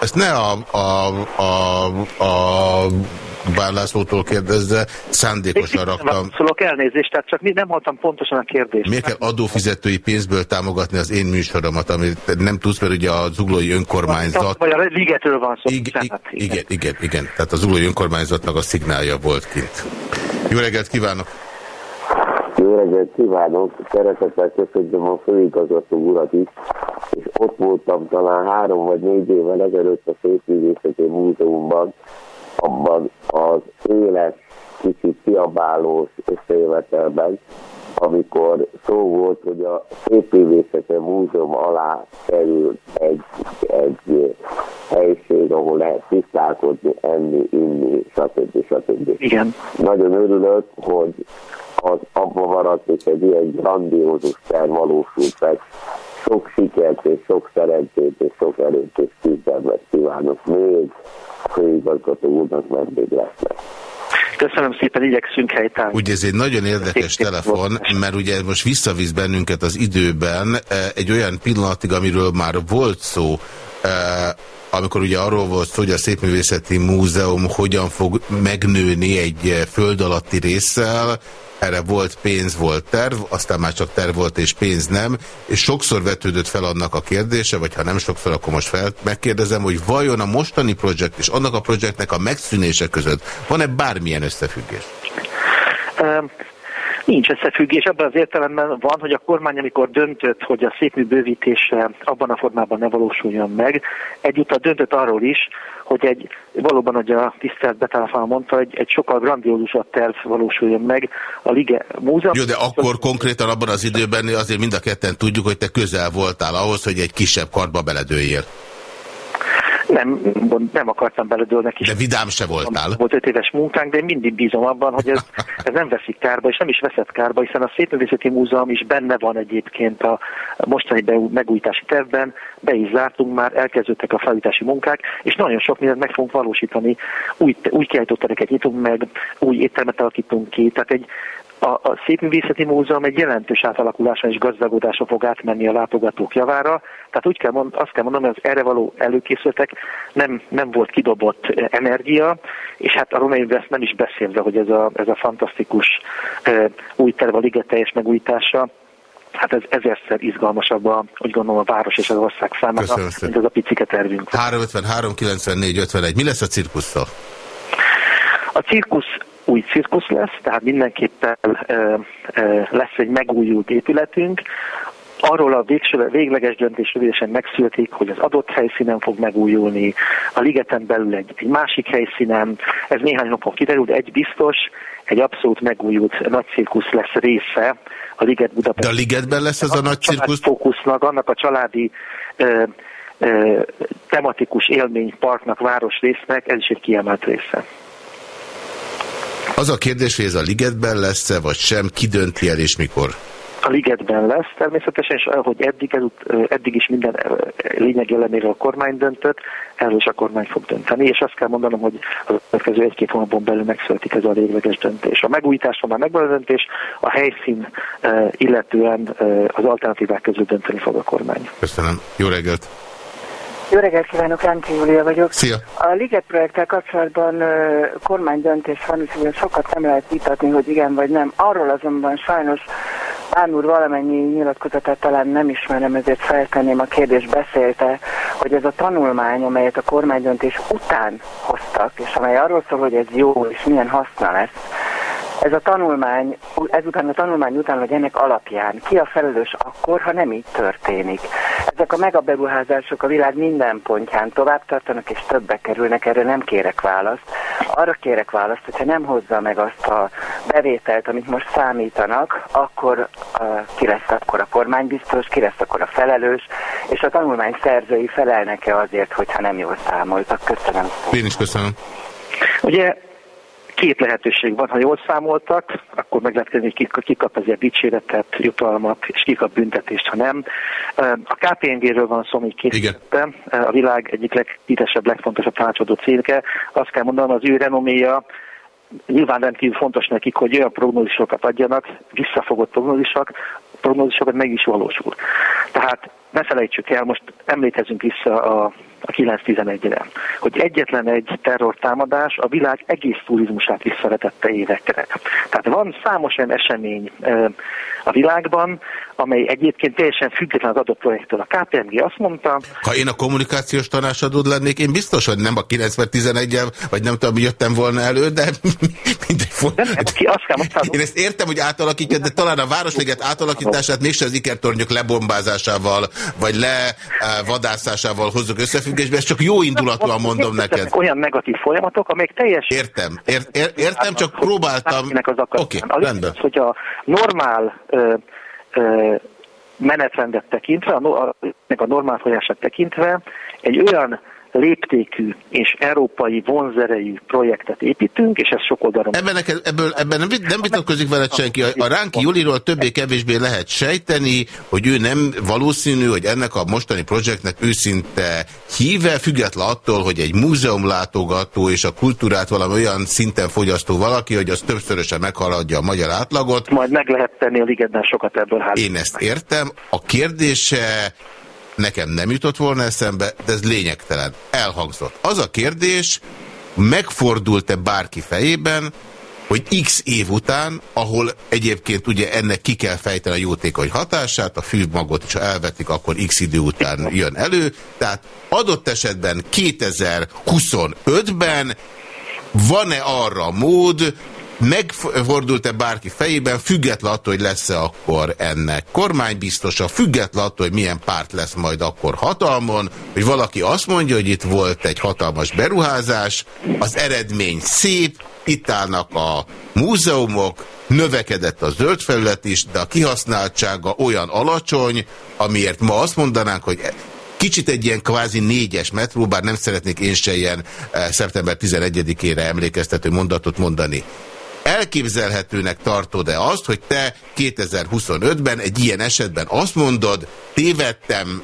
Ezt ne a, a, a, a Bár Lászlótól kérdezze, szándékosan raktam. Szólok elnézést, tehát csak nem hallottam pontosan a kérdést. Miért kell adófizetői pénzből támogatni az én műsoromat, amit nem tudsz, mert ugye a zuglói önkormányzat... Vagy a ligetről van szó. Igen, igen, igen, igen, igen. Tehát a zuglói önkormányzatnak a szignálja volt kint. Jó reggelt kívánok! Jó reggelt kívánok! Szeretettel köszöntöm a főigazgató urat is, és ott voltam talán három vagy négy évvel ezelőtt a Szépművészeti Múzeumban, abban az éles, kicsit kiabálós összejövetelben, amikor szó volt, hogy a Szépművészeti Múzeum alá kerül egy, egy helység, ahol lehet tisztálkodni, enni, inni, stb. stb. Igen. Nagyon örülök, hogy az abba maradt, és egy ilyen grandiózus terv valósult meg. Sok sikert és sok szerencsét és sok erőt és küzdelmet kívánok még főigazgató úrnak vendég lesznek. Köszönöm szépen, igyekszünk helytállni. Ugye ez egy nagyon érdekes telefon, mert ugye most visszavisz bennünket az időben egy olyan pillanatig, amiről már volt szó, amikor ugye arról volt hogy a Szépművészeti Múzeum hogyan fog megnőni egy föld alatti résszel, erre volt pénz, volt terv, aztán már csak terv volt és pénz nem, és sokszor vetődött fel annak a kérdése, vagy ha nem sokszor, akkor most fel, megkérdezem, hogy vajon a mostani projekt és annak a projektnek a megszűnése között van-e bármilyen összefüggés? Nincs összefüggés, abban az értelemben van, hogy a kormány, amikor döntött, hogy a szépmű bővítése abban a formában ne valósuljon meg, egyúttal döntött arról is, hogy egy valóban, hogy a tisztelt Betelefán mondta, egy, egy sokkal grandiózusabb terv valósuljon meg a Lige Múzeum. Jó, de akkor konkrétan abban az időben azért mind a ketten tudjuk, hogy te közel voltál ahhoz, hogy egy kisebb kartba beledőjél. Nem, nem akartam beledőlni is. De vidám se voltál. Volt öt éves munkánk, de én mindig bízom abban, hogy ez, ez nem veszik kárba, és nem is veszett kárba, hiszen a Szépművészeti Múzeum is benne van egyébként a mostani megújítási tervben, be is zártunk már, elkezdődtek a felújítási munkák, és nagyon sok mindent meg fogunk valósítani. Új, új kiállítótereket nyitunk meg, új éttermet alakítunk ki, tehát egy a, a Szépművészeti Múzeum egy jelentős átalakuláson és gazdagodáson fog átmenni a látogatók javára. Tehát úgy kell mond, azt kell mondanom, hogy az erre való előkészületek nem, nem volt kidobott energia, és hát a Romai ezt nem is beszélve, hogy ez a, ez a fantasztikus uh, új terv a liget teljes megújítása, hát ez ezerszer izgalmasabb a, úgy gondolom a város és az ország számára, mint ez a picike tervünk. 353 94 51. Mi lesz a cirkusszal? A cirkusz új cirkusz lesz, tehát mindenképpen lesz egy megújult épületünk, arról a végső, végleges döntés rövidesen megszületik, hogy az adott helyszínen fog megújulni, a ligeten belül egy, egy másik helyszínen, ez néhány napon kiderül, de egy biztos, egy abszolút megújult nagy cirkusz lesz része a Liget Budapest. De a Ligetben lesz ez a, a nagy cirkusz? Fókusznak, annak a családi ö, ö, tematikus élményparknak, városrésznek, ez is egy kiemelt része. Az a kérdés, hogy ez a ligetben lesz-e, vagy sem, ki dönti el és mikor? A ligetben lesz természetesen, és ahogy eddig, eddig is minden lényeg ellenére a kormány döntött, erről is a kormány fog dönteni, és azt kell mondanom, hogy a következő egy-két hónapon belül megszületik ez a végleges döntés. A megújításra már megvan a döntés, a helyszín illetően az alternatívák közül dönteni fog a kormány. Köszönöm. Jó reggelt! Jó reggelt kívánok, Lánci Júlia vagyok. Szia. A Liget projekttel kapcsolatban uh, kormánydöntés van, és sokat nem lehet vitatni, hogy igen vagy nem. Arról azonban sajnos Bán úr valamennyi nyilatkozatát talán nem ismerem, ezért feltenném a kérdést, beszélte, hogy ez a tanulmány, amelyet a kormánydöntés után hoztak, és amely arról szól, hogy ez jó és milyen haszna lesz, ez a tanulmány, ezután a tanulmány után, hogy ennek alapján ki a felelős akkor, ha nem így történik. Ezek a megaberuházások a világ minden pontján tovább tartanak és többbe kerülnek, erre nem kérek választ. Arra kérek választ, hogyha nem hozza meg azt a bevételt, amit most számítanak, akkor uh, ki lesz akkor a kormánybiztos, ki lesz akkor a felelős, és a tanulmány szerzői felelnek-e azért, hogyha nem jól számoltak. Köszönöm. Én is köszönöm. Ugye két lehetőség van, ha jól számoltak, akkor meg lehet kérdezni, hogy ki, ki kap ezért dicséretet, jutalmat, és ki kap büntetést, ha nem. A KPMG-ről van szó, még készítettem, a világ egyik leghíresebb, legfontosabb tanácsadó célke. Azt kell mondanom, az ő renoméja nyilván rendkívül fontos nekik, hogy olyan prognózisokat adjanak, visszafogott prognózisok, prognózisokat meg is valósul. Tehát ne felejtsük el, most emlékezünk vissza a a 9-11-re, hogy egyetlen egy terrortámadás a világ egész turizmusát visszavetette évekre. Tehát van számos olyan esemény a világban, amely egyébként teljesen független az adott projektől. A KPMG azt mondta... Ha én a kommunikációs tanácsadód lennék, én biztos, hogy nem a 911 el vagy nem tudom, jöttem volna elő, de mindegy. Nem, ki azt kell mondani. Én ezt értem, hogy átalakítja, de talán a Városliget átalakítását mégsem az ikertornyok lebombázásával, vagy levadászásával hozzuk összefüggésbe, ezt csak jó indulatúan mondom neked. Olyan negatív folyamatok, amelyek teljesen... Értem, ér, ér, értem, csak próbáltam... Oké, okay, rendben. Az, hogy a normál menetrendet tekintve, a, normál folyását tekintve egy olyan léptékű és európai vonzerejű projektet építünk, és ez sok oldalon. Ebben, neked, ebből, ebben nem, nem vitatkozik veled senki. A, Ránki Juliról többé-kevésbé lehet sejteni, hogy ő nem valószínű, hogy ennek a mostani projektnek őszinte híve, független attól, hogy egy múzeumlátogató és a kultúrát valami olyan szinten fogyasztó valaki, hogy az többszörösen meghaladja a magyar átlagot. Majd meg lehet tenni a ligetben sokat ebből. Hát. Én ezt értem. A kérdése nekem nem jutott volna eszembe, de ez lényegtelen. Elhangzott. Az a kérdés, megfordult-e bárki fejében, hogy x év után, ahol egyébként ugye ennek ki kell fejteni a jótékony hatását, a fűmagot is elvetik, akkor x idő után jön elő, tehát adott esetben 2025-ben van-e arra mód, megfordult-e bárki fejében, független attól, hogy lesz-e akkor ennek kormánybiztosa, független attól, hogy milyen párt lesz majd akkor hatalmon, hogy valaki azt mondja, hogy itt volt egy hatalmas beruházás, az eredmény szép, itt állnak a múzeumok, növekedett a zöld felület is, de a kihasználtsága olyan alacsony, amiért ma azt mondanánk, hogy kicsit egy ilyen kvázi négyes metró, bár nem szeretnék én se ilyen eh, szeptember 11-ére emlékeztető mondatot mondani. Elképzelhetőnek tartod-e azt, hogy te 2025-ben egy ilyen esetben azt mondod, tévedtem,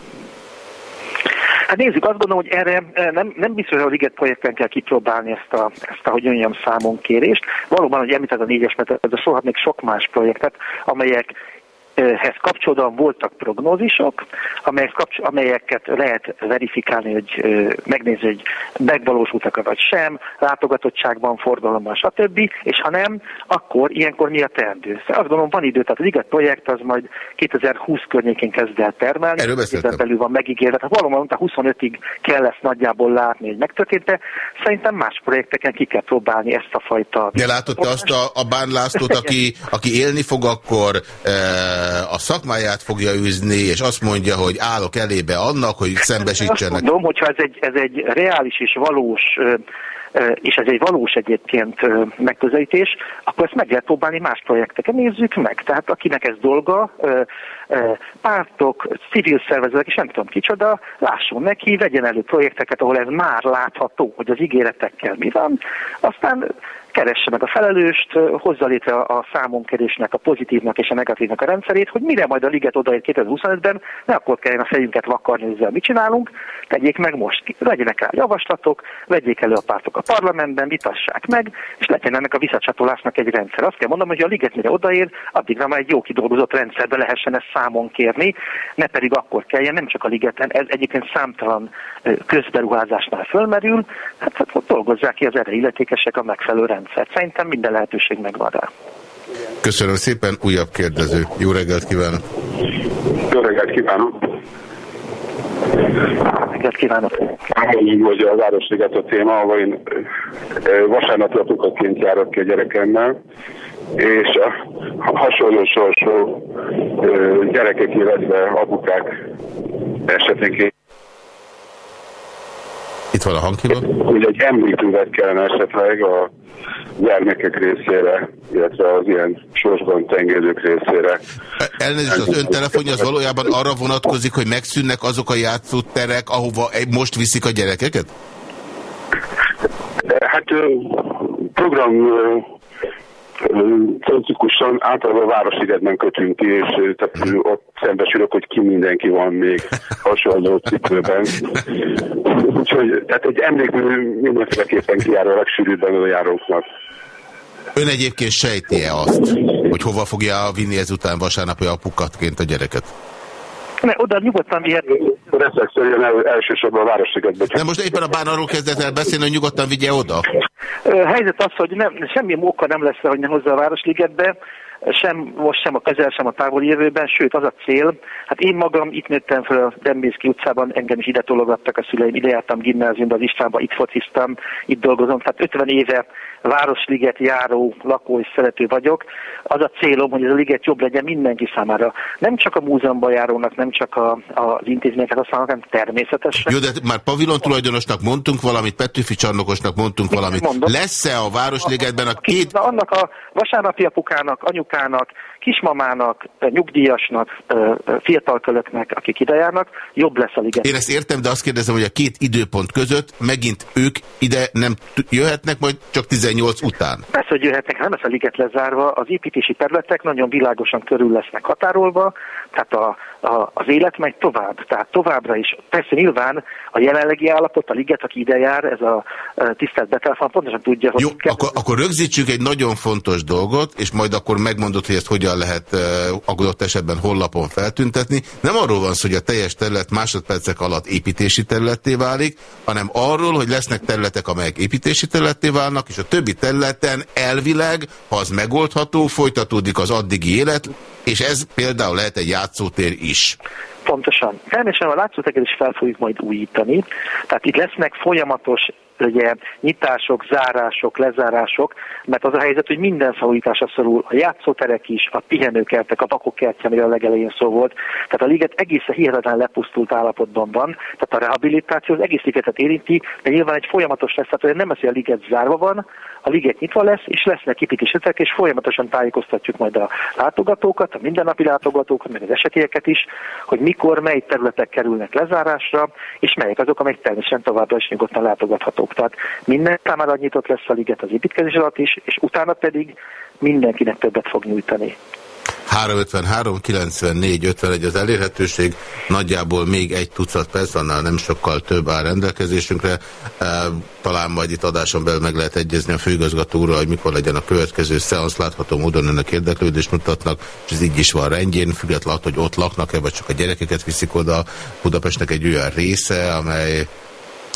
Hát nézzük, azt gondolom, hogy erre eh, nem, nem biztos, hogy a Liget projekten kell kipróbálni ezt a, ezt a hogy mondjam, számon kérést. Valóban, hogy említed a négyes metet, de szólhat még sok más projektet, amelyek hez kapcsolódóan voltak prognózisok, amelyek kapcs- amelyeket lehet verifikálni, hogy megnézni, hogy megvalósultak-e vagy sem, látogatottságban, forgalomban, stb. És ha nem, akkor ilyenkor mi a teendő? Szóval azt gondolom, van idő, tehát az IGET projekt az majd 2020 környékén kezd el termelni. Beszéltem. belül van megígérve. Tehát valóban a 25-ig kell ezt nagyjából látni, hogy megtörtént, szerintem más projekteken ki kell próbálni ezt a fajta... De látod te azt a, a Bán Lászlót, aki, aki élni fog, akkor e a szakmáját fogja űzni, és azt mondja, hogy állok elébe annak, hogy szembesítsenek. Azt mondom, hogyha ez egy, ez egy reális és valós és ez egy valós egyébként megközelítés, akkor ezt meg lehet próbálni más projekteken, nézzük meg. Tehát akinek ez dolga, pártok, civil szervezetek, és nem tudom kicsoda, lásson neki, vegyen elő projekteket, ahol ez már látható, hogy az ígéretekkel mi van, aztán keresse meg a felelőst, hozza létre a számonkerésnek, a pozitívnak és a negatívnak a rendszerét, hogy mire majd a liget odaér 2025-ben, ne akkor kelljen a fejünket vakarni ezzel, mit csinálunk, tegyék meg most, legyenek rá javaslatok, vegyék elő a pártok a parlamentben, vitassák meg, és legyen ennek a visszacsatolásnak egy rendszer. Azt kell mondom, hogy a liget mire odaér, addigra már egy jó kidolgozott rendszerbe lehessen ezt számon kérni, ne pedig akkor kelljen, nem csak a ligeten, ez egyébként számtalan közberuházásnál fölmerül, hát, hát dolgozzák ki az erre illetékesek a megfelelő rendszert. Szerintem minden lehetőség megvan rá. Köszönöm szépen, újabb kérdező. Jó reggelt kívánok! Jó reggelt kívánok! Reggelt kívánok! Mondjuk, hogy a Városliget a téma, ahol én vasárnap lapokaként járok ki a gyerekemmel, és a hasonló sorsú gyerekek, illetve apukák esetén itt van a hanghívó. Hogy egy emlékművet kellene esetleg a gyermekek részére, illetve az ilyen sorsban tengedők részére. Elnézést, az ön telefonja az valójában arra vonatkozik, hogy megszűnnek azok a játszóterek, ahova most viszik a gyerekeket? Hát program centrikusan általában Városligetben kötünk ki, és tehát ott szembesülök, hogy ki mindenki van még hasonló cipőben. Úgyhogy tehát egy emlékmű mindenféleképpen kijár a legsűrűbben a járóknak. Ön egyébként sejti -e azt, hogy hova fogja vinni ezután vasárnapi apukatként a gyereket? Ne, oda nyugodtan vihet. Reflexzerjen el, elsősorban a Városligetbe. De most éppen a bánarról kezdett el beszélni, hogy nyugodtan vigye oda. Helyzet az, hogy nem, semmi móka nem lesz, hogy ne hozza a Városligetbe, sem most, sem a közel, sem a távoli jövőben, sőt az a cél, hát én magam itt nőttem fel a Dembészki utcában, engem is ide tologattak a szüleim, ide jártam gimnáziumba, az Istvánba, itt fociztam, itt dolgozom, tehát 50 éve Városliget járó, lakó és szerető vagyok. Az a célom, hogy ez a liget jobb legyen mindenki számára. Nem csak a múzeumban járónak, nem csak a, a, az intézményeket használnak, hanem természetesen. Jó, de már pavilon tulajdonosnak mondtunk valamit, Petőfi csarnokosnak mondtunk valamit. Lesz-e a Városligetben a két... Na, annak a vasárnapi apukának, munkának, kismamának, nyugdíjasnak, fiatalkölöknek, akik ide járnak, jobb lesz a liget. Én ezt értem, de azt kérdezem, hogy a két időpont között megint ők ide nem jöhetnek, majd csak 18 után. Persze, hogy jöhetnek, nem lesz a liget lezárva, az építési területek nagyon világosan körül lesznek határolva, tehát a, a, az élet megy tovább, tehát továbbra is. Persze nyilván a jelenlegi állapot, a liget, aki ide jár, ez a tisztelt betelefon pontosan tudja, hogy... Jó, akkor, akkor rögzítsük egy nagyon fontos dolgot, és majd akkor megmondod, hogy ezt hogyan lehet uh, adott esetben hollapon feltüntetni. Nem arról van szó, hogy a teljes terület másodpercek alatt építési területté válik, hanem arról, hogy lesznek területek, amelyek építési területté válnak, és a többi területen elvileg, ha az megoldható, folytatódik az addigi élet, és ez például lehet egy játszótér is. Pontosan. Természetesen a látszóteket is fel fogjuk majd újítani. Tehát itt lesznek folyamatos ugye, nyitások, zárások, lezárások, mert az a helyzet, hogy minden szavújításra szorul, a játszóterek is, a pihenőkertek, a vakokkertje, amiről a legelején szó volt. Tehát a liget egészen hihetetlen lepusztult állapotban van, tehát a rehabilitáció az egész ligetet érinti, de nyilván egy folyamatos lesz, tehát nem az, hogy a liget zárva van, a liget nyitva lesz, és lesznek építésetek, és folyamatosan tájékoztatjuk majd a látogatókat, a mindennapi látogatókat, meg az esetélyeket is, hogy mikor, mely területek kerülnek lezárásra, és melyek azok, amelyek természetesen továbbra is nyugodtan látogathatók. Tehát minden számára nyitott lesz a liget az építkezés alatt is, és utána pedig mindenkinek többet fog nyújtani. 353, 94, 51 az elérhetőség, nagyjából még egy tucat perc, annál nem sokkal több áll rendelkezésünkre. Talán majd itt adáson belül meg lehet egyezni a főigazgatóra, hogy mikor legyen a következő szeansz, látható módon önök érdeklődést mutatnak, és ez így is van rendjén, függetlenül, hogy ott laknak-e, vagy csak a gyerekeket viszik oda. Budapestnek egy olyan része, amely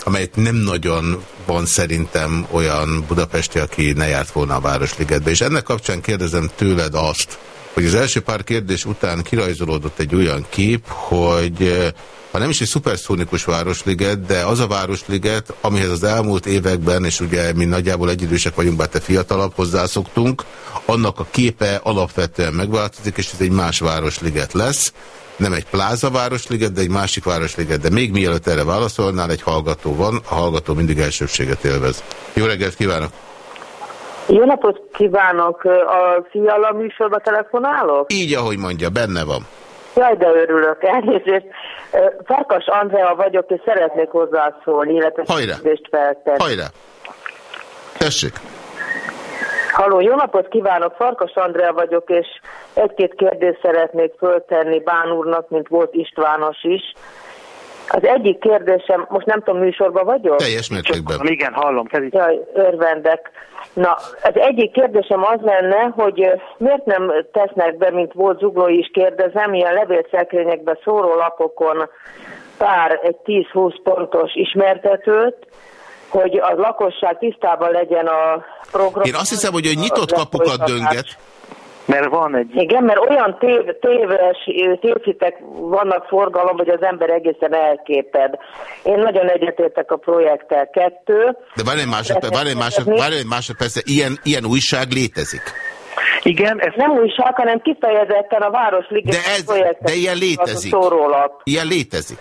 amelyet nem nagyon van szerintem olyan budapesti, aki ne járt volna a Városligetbe. És ennek kapcsán kérdezem tőled azt, hogy az első pár kérdés után kirajzolódott egy olyan kép, hogy eh, ha nem is egy szuperszónikus városliget, de az a városliget, amihez az elmúlt években, és ugye mi nagyjából egyidősek vagyunk, bár te fiatalabb hozzászoktunk, annak a képe alapvetően megváltozik, és ez egy más városliget lesz. Nem egy pláza városliget, de egy másik városliget. De még mielőtt erre válaszolnál, egy hallgató van, a hallgató mindig elsőbséget élvez. Jó reggelt kívánok! Jó napot kívánok! A Fiala műsorba telefonálok? Így, ahogy mondja, benne van. Jaj, de örülök, elnézést. Farkas Andrea vagyok, és szeretnék hozzászólni, illetve Hajrá! feltenni. Hajrá! Tessék! Halló, jó napot kívánok, Farkas Andrea vagyok, és egy-két kérdést szeretnék föltenni Bán úrnak, mint volt Istvános is. Az egyik kérdésem, most nem tudom, műsorban vagyok? Teljes mértékben. Igen, hallom. Jaj, örvendek. Na, az egyik kérdésem az lenne, hogy miért nem tesznek be, mint volt Zugló is kérdezem, ilyen levélszekrényekbe szórólapokon pár egy 10-20 pontos ismertetőt, hogy a lakosság tisztában legyen a program. Én azt hiszem, hogy ő nyitott kapukat dönget. Mert van egy... Igen, mert olyan tév, téves tévhitek vannak forgalom, hogy az ember egészen elképed. Én nagyon egyetértek a projekttel kettő. De van egy másodperc, van egy másodperc, van egy másodperc ilyen, ilyen újság létezik. Igen, ez nem újság, hanem kifejezetten a Városliget de ez, De ilyen létezik. Ilyen létezik.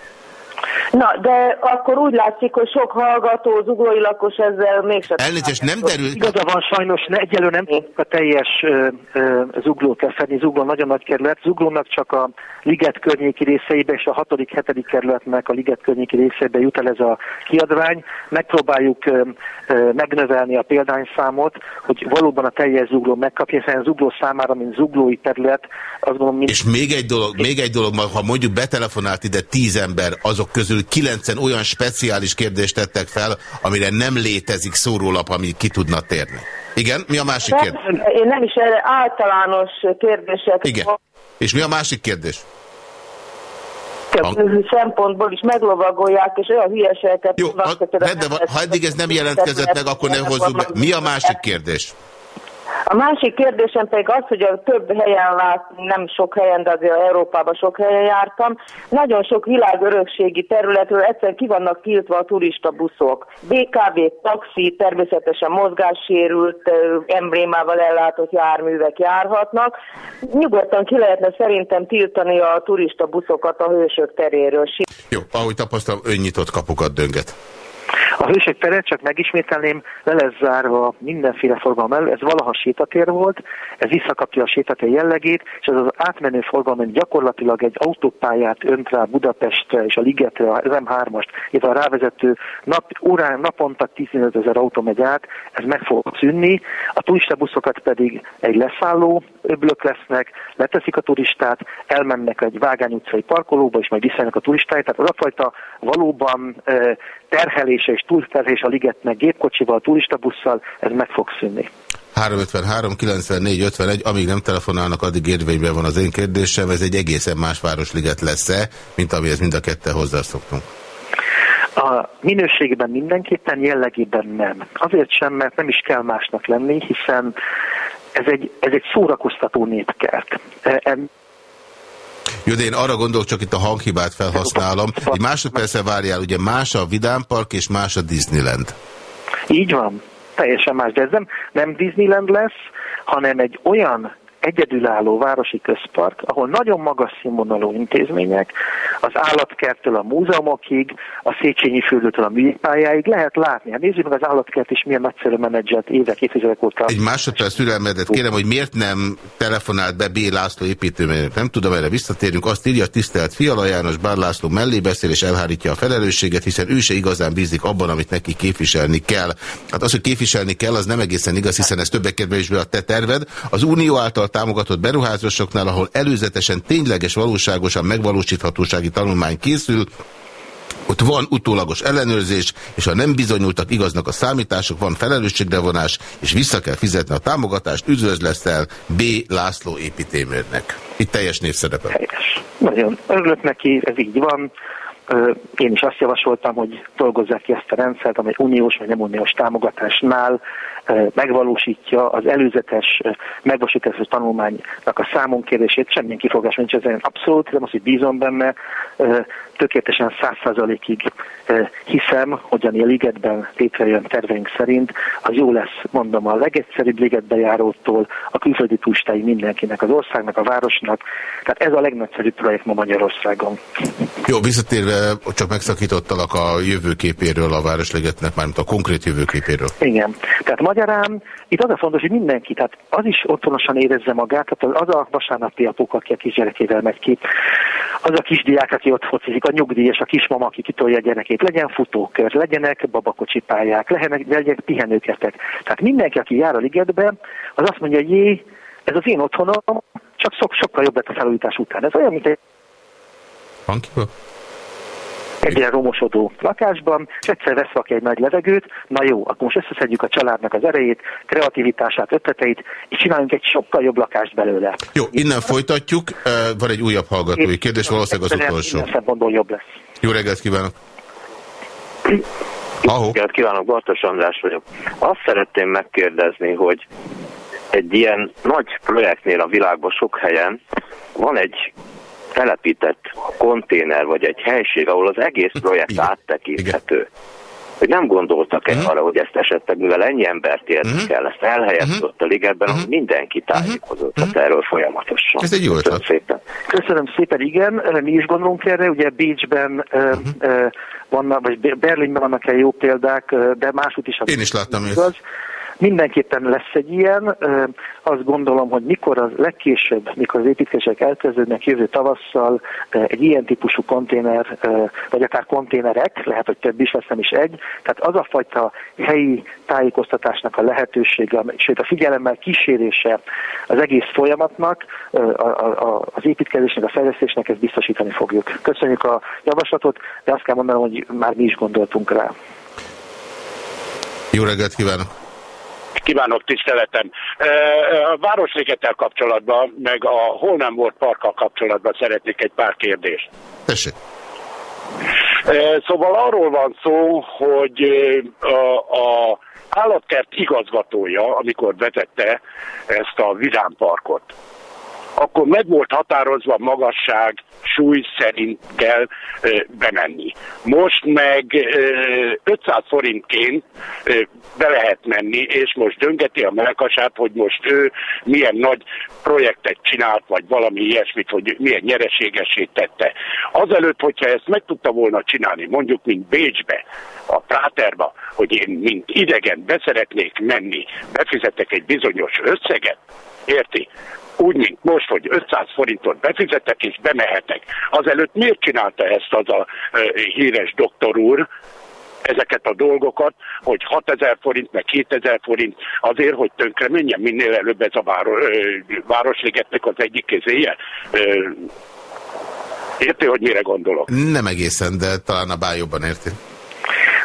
Na, de akkor úgy látszik, hogy sok hallgató, zuglói lakos ezzel mégsem... Elnézést, nem derül... Igaza van sajnos, ne, egyelőre nem a teljes uh, uh, zuglót lefedni. Zugló nagyon nagy kerület. Zuglónak csak a liget környéki részeibe és a hatodik, hetedik kerületnek a liget környéki részeibe jut el ez a kiadvány. Megpróbáljuk uh, uh, megnövelni a példányszámot, hogy valóban a teljes zugló megkapja, hiszen zugló számára, mint zuglói terület, azt gondolom... Mint... És még egy dolog, még egy dolog, ha mondjuk betelefonált ide tíz ember, azok közül kilencen olyan speciális kérdést tettek fel, amire nem létezik szórólap, ami ki tudna térni. Igen? Mi a másik kérdés? Én nem is erre általános kérdések. Igen. És mi a másik kérdés? Több szempontból is meglovagolják, és olyan hülyeségeket... Jó, a, de ha eddig ez nem jelentkezett meg, akkor nem hozzuk be. Mi a másik kérdés? A másik kérdésem pedig az, hogy a több helyen lát, nem sok helyen, de azért Európában sok helyen jártam, nagyon sok világörökségi területről egyszerűen ki vannak tiltva a turista buszok. BKV, taxi, természetesen mozgássérült, emblémával ellátott járművek járhatnak. Nyugodtan ki lehetne szerintem tiltani a turista buszokat a hősök teréről. Jó, ahogy tapasztalom, önnyitott kapukat dönget. A hősök tere, csak megismételném, le lesz zárva mindenféle forgalom elő, ez valaha sétatér volt, ez visszakapja a sétatér jellegét, és ez az átmenő forgalom gyakorlatilag egy autópályát önt rá Budapestre és a Ligetre, az M3-ast, illetve a rávezető nap, órán, naponta 15 ezer autó megy át, ez meg fog szűnni, a turista pedig egy leszálló öblök lesznek, leteszik a turistát, elmennek egy Vágány utcai parkolóba, és majd visszajönnek a turistáit, tehát az a fajta valóban terhelése és túlterhelése a ligetnek gépkocsival, turistabusszal, ez meg fog szűnni. 353 94 51, amíg nem telefonálnak, addig érvényben van az én kérdésem, ez egy egészen más városliget lesz-e, mint amihez mind a ketten hozzászoktunk? A minőségben mindenképpen, jellegében nem. Azért sem, mert nem is kell másnak lenni, hiszen ez egy, ez egy szórakoztató népkert. E, jó, de én arra gondolok, csak itt a hanghibát felhasználom. Egy másodpercre várjál, ugye más a Vidám Park és más a Disneyland. Így van, teljesen más, de ez nem, nem Disneyland lesz, hanem egy olyan egyedülálló városi közpark, ahol nagyon magas színvonalú intézmények, az állatkertől a múzeumokig, a Széchenyi fürdőtől a műpályáig lehet látni. Hát nézzük meg az állatkert is milyen nagyszerű menedzselt évek, évtizedek óta. Egy másodperc türelmedet kérem, hogy miért nem telefonált be B. László építőmérnök. Nem tudom, erre visszatérünk. Azt írja, tisztelt Fiala János, Bár László mellé beszél és elhárítja a felelősséget, hiszen ő se igazán bízik abban, amit neki képviselni kell. Hát az, hogy képviselni kell, az nem egészen igaz, hiszen ez többek kevésbé a te terved. Az Unió által támogatott beruházásoknál, ahol előzetesen tényleges, valóságosan megvalósíthatósági tanulmány készül, ott van utólagos ellenőrzés, és ha nem bizonyultak igaznak a számítások, van felelősségrevonás, és vissza kell fizetni a támogatást, üdvözlesz el B. László építémérnek. Itt teljes névszerepe. Helyes. Nagyon örülök neki, ez így van. Én is azt javasoltam, hogy dolgozzák ki ezt a rendszert, amely uniós vagy nem uniós támogatásnál megvalósítja az előzetes megvalósításos tanulmánynak a számon kérdését, semmilyen kifogás nincs ezen abszolút, de most, hogy bízom benne, tökéletesen száz százalékig hiszem, hogy a ligetben létrejön terveink szerint, az jó lesz, mondom, a legegyszerűbb ligetbejárótól, a külföldi turistái mindenkinek, az országnak, a városnak. Tehát ez a legnagyszerűbb projekt ma Magyarországon. Jó, visszatérve, csak megszakítottalak a jövőképéről a Városligetnek, mármint a konkrét jövőképéről. Igen. Tehát magyarán itt az a fontos, hogy mindenki, tehát az is otthonosan érezze magát, tehát az a vasárnapi apuka, aki a kisgyerekével megy ki, az a kisdiák, aki ott focizik, a nyugdíjas, a kismama, aki kitolja a gyerekét, legyen futókör, legyenek babakocsipályák, legyenek, legyenek pihenőkertek. Tehát mindenki, aki jár a ligetbe, az azt mondja, hogy jé, ez az én otthonom, csak sok, sokkal jobb lett a felújítás után. Ez olyan, mint egy... Bankiből? egyre romosodó lakásban, és egyszer vesz valaki egy nagy levegőt, na jó, akkor most összeszedjük a családnak az erejét, kreativitását, ötleteit, és csináljunk egy sokkal jobb lakást belőle. Jó, innen folytatjuk. Van egy újabb hallgatói kérdés, valószínűleg az utolsó. Minden szempontból jobb lesz. Jó reggelt kívánok! Ahó. Jó kívánok, Bartos András vagyok. Azt szeretném megkérdezni, hogy egy ilyen nagy projektnél a világban sok helyen van egy telepített konténer, vagy egy helység, ahol az egész projekt Igen. áttekinthető. Igen. Hogy nem gondoltak egy uh-huh. arra, hogy ezt esetleg, mivel ennyi embert érdekel, uh-huh. ezt elhelyezott uh-huh. a ligetben, uh-huh. mindenki tájékozott uh-huh. erről folyamatosan. Ez egy jó Köszönöm szépen. Köszönöm szépen, igen, mi is gondolunk erre, ugye Bécsben uh, vannak, vagy Berlinben vannak el jó példák, de máshogy is. Én is láttam ezt. Mindenképpen lesz egy ilyen. Azt gondolom, hogy mikor az legkésőbb, mikor az építkezések elkezdődnek jövő tavasszal, egy ilyen típusú konténer, vagy akár konténerek, lehet, hogy több is lesz, nem is egy. Tehát az a fajta helyi tájékoztatásnak a lehetősége, sőt a figyelemmel kísérése az egész folyamatnak, az építkezésnek, a fejlesztésnek ezt biztosítani fogjuk. Köszönjük a javaslatot, de azt kell mondanom, hogy már mi is gondoltunk rá. Jó reggelt kívánok! Kívánok, tiszteletem. A Városligettel kapcsolatban, meg a Hol nem volt parkkal kapcsolatban szeretnék egy pár kérdést. Tessék. Szóval arról van szó, hogy a, a állatkert igazgatója, amikor vezette ezt a vidámparkot, akkor meg volt határozva magasság, súly szerint kell bemenni. Most meg ö, 500 forintként be lehet menni, és most döngeti a melkasát, hogy most ő milyen nagy projektet csinált, vagy valami ilyesmit, hogy milyen nyereségesét tette. Azelőtt, hogyha ezt meg tudta volna csinálni, mondjuk, mint Bécsbe, a Práterba, hogy én, mint idegen beszeretnék menni, befizetek egy bizonyos összeget, érti? Úgy, mint most, hogy 500 forintot befizetek és bemehetek. Azelőtt miért csinálta ezt az a híres doktor úr, ezeket a dolgokat, hogy 6000 forint, meg 2000 forint azért, hogy tönkre menjen minél előbb ez a város, Városligetnek az egyik kezéje. Érti, hogy mire gondolok? Nem egészen, de talán a bár jobban érti.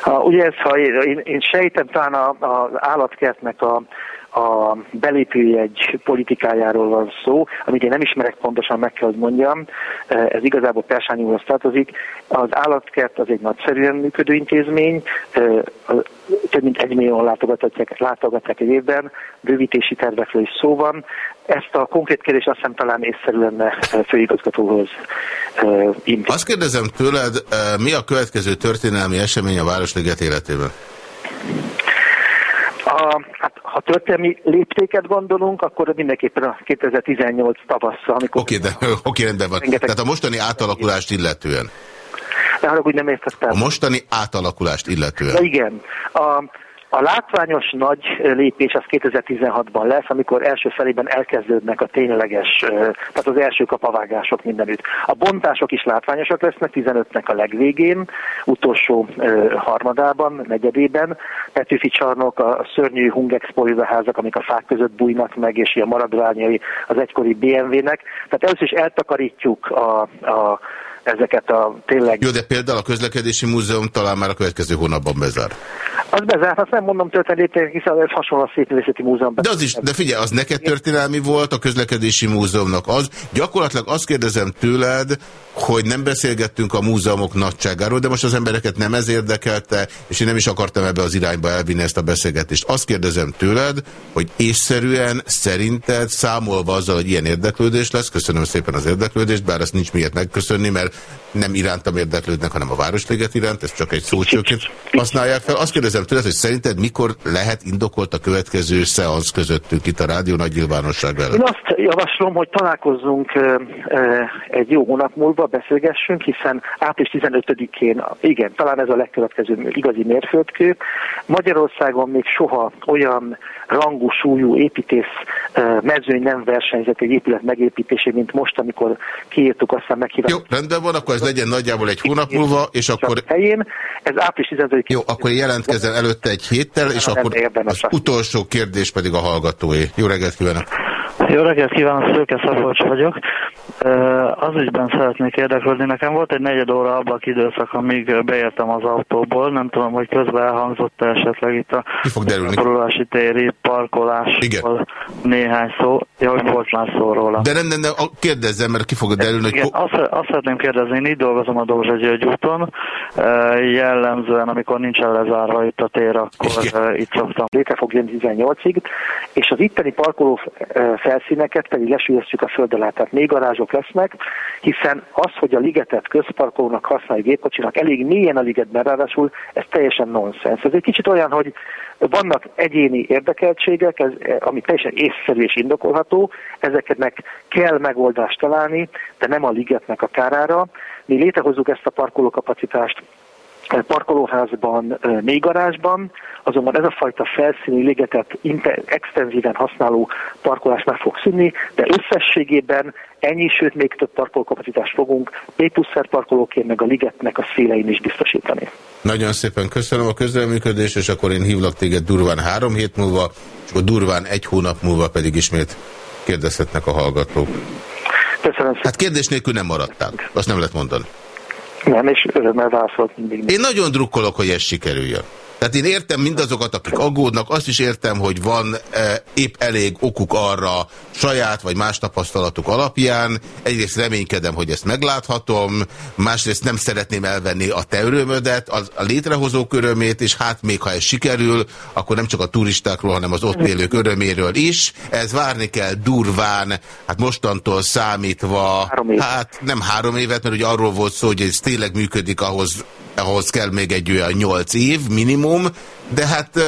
Ha, ugye ez, ha én, én sejtem, talán az állatkertnek a a belépőjegy politikájáról van szó, amit én nem ismerek pontosan, meg kell, hogy mondjam, ez igazából Persányúhoz tartozik. Az állatkert az egy nagyszerűen működő intézmény, több mint egy millió látogatják, látogatják egy évben, bővítési tervekről is szó van. Ezt a konkrét kérdést azt hiszem talán észszerű lenne főigazgatóhoz intézni. Azt kérdezem tőled, mi a következő történelmi esemény a Városliget életében? A, hát, ha történelmi léptéket gondolunk, akkor mindenképpen a 2018 tavasszal, amikor... Oké, okay, de oké, rendben van. Rengeteg... Tehát a mostani átalakulást illetően. De úgy nem értettem. A mostani átalakulást illetően. De igen. A, a látványos nagy lépés az 2016-ban lesz, amikor első felében elkezdődnek a tényleges, tehát az első kapavágások mindenütt. A bontások is látványosak lesznek, 15-nek a legvégén, utolsó harmadában, negyedében. Petőfi csarnok, a szörnyű Hungexpo házak, amik a fák között bújnak meg, és ilyen maradványai az egykori BMW-nek. Tehát először is eltakarítjuk a, a ezeket a tényleg... Jó, de például a közlekedési múzeum talán már a következő hónapban bezár. Az bezár, azt nem mondom történelmi hiszen ez hasonló a Szépművészeti Múzeum. De az is, de figyelj, az neked történelmi volt a közlekedési múzeumnak az. Gyakorlatilag azt kérdezem tőled, hogy nem beszélgettünk a múzeumok nagyságáról, de most az embereket nem ez érdekelte, és én nem is akartam ebbe az irányba elvinni ezt a beszélgetést. Azt kérdezem tőled, hogy észszerűen szerinted számolva azzal, hogy ilyen érdeklődés lesz, köszönöm szépen az érdeklődést, bár ezt nincs miért megköszönni, mert nem irántam érdeklődnek, hanem a Városliget iránt, ez csak egy szócsőként használják fel. Azt kérdezem tőled, hogy szerinted mikor lehet indokolt a következő szeansz közöttünk itt a Rádió Nagy Nyilvánosság előtt? Én azt javaslom, hogy találkozzunk egy jó hónap múlva, beszélgessünk, hiszen április 15-én, igen, talán ez a legkövetkező igazi mérföldkő. Magyarországon még soha olyan rangú, súlyú építész mezőny nem versenyzett egy épület megépítésé, mint most, amikor kiírtuk, aztán meghívtuk. Jó, rendben van, akkor ez legyen nagyjából egy hónap múlva, és akkor... Helyén, ez április 15 Jó, akkor jelentkezzen előtte egy héttel, és akkor az utolsó kérdés pedig a hallgatói. Jó reggelt kívánok! Jó reggelt kívánok, Szőke Szabolcs vagyok. Az ügyben szeretnék érdeklődni. Nekem volt egy negyed óra ablak időszak, amíg beértem az autóból. Nem tudom, hogy közben elhangzott -e esetleg itt a Borulási téri parkolásról néhány szó. Ja, hogy volt már szó róla. De nem, nem, nem kérdezzem, mert ki fogod derülni, hogy... Igen, azt, azt szeretném kérdezni, én így dolgozom a Dózsa György úton. Jellemzően, amikor nincsen lezárva itt a tér, akkor Igen. itt szoktam. Létre fog jönni 18-ig, és az itteni parkoló felszíneket pedig lesülyeztjük a föld alá. Tehát még garázsok lesznek, hiszen az, hogy a ligetet közparkolónak használja gépkocsinak, elég mélyen a ligetben ráadásul, ez teljesen nonsens. Ez egy kicsit olyan, hogy vannak egyéni érdekeltségek, ez, ami teljesen észszerű és indokolható, ezeknek kell megoldást találni, de nem a ligetnek a kárára. Mi létrehozzuk ezt a parkolókapacitást parkolóházban, mélygarázsban, azonban ez a fajta felszíni ligetet extenzíven használó parkolás meg fog szűnni, de összességében ennyi, sőt még több parkolókapacitást fogunk B parkolóként meg a ligetnek a szélein is biztosítani. Nagyon szépen köszönöm a közreműködést, és akkor én hívlak téged durván három hét múlva, és akkor durván egy hónap múlva pedig ismét kérdezhetnek a hallgatók. Köszönöm szépen. Hát kérdés nélkül nem maradtál, azt nem lehet mondani. Nem, és örömmel válaszolt mindig. Én nagyon drukkolok, hogy ez sikerüljön. Tehát én értem mindazokat, akik aggódnak, azt is értem, hogy van e, épp elég okuk arra saját vagy más tapasztalatuk alapján. Egyrészt reménykedem, hogy ezt megláthatom, másrészt nem szeretném elvenni a te örömödet, a, a létrehozók örömét, és hát még ha ez sikerül, akkor nem csak a turistákról, hanem az ott élők öröméről is. Ez várni kell durván, hát mostantól számítva, hát nem három évet, mert ugye arról volt szó, hogy ez tényleg működik ahhoz, ahhoz kell még egy olyan nyolc év minimum, de hát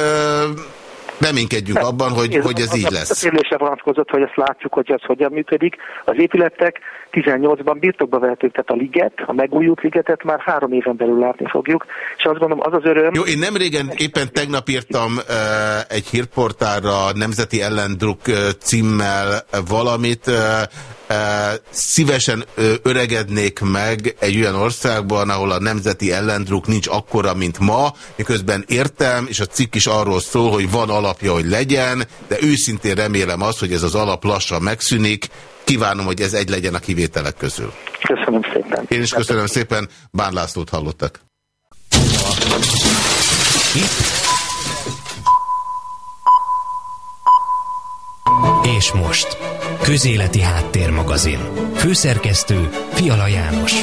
reménykedjünk abban, hogy, hogy ez így lesz. A kérdésre vonatkozott, hogy ezt látjuk, hogy ez hogyan működik. Az épületek 18-ban birtokba vehetők, tehát a liget, a megújult ligetet már három éven belül látni fogjuk, és azt gondolom az az öröm... Jó, én nem régen, éppen tegnap írtam uh, egy hírportára Nemzeti Ellendruk uh, címmel valamit, uh, szívesen öregednék meg egy olyan országban, ahol a nemzeti ellendruk nincs akkora, mint ma, miközben értem, és a cikk is arról szól, hogy van alapja, hogy legyen, de őszintén remélem azt, hogy ez az alap lassan megszűnik. Kívánom, hogy ez egy legyen a kivételek közül. Köszönöm szépen. Én is köszönöm szépen. Bán Lászlót hallottak. És most Közéleti Háttérmagazin. Főszerkesztő Fiala János.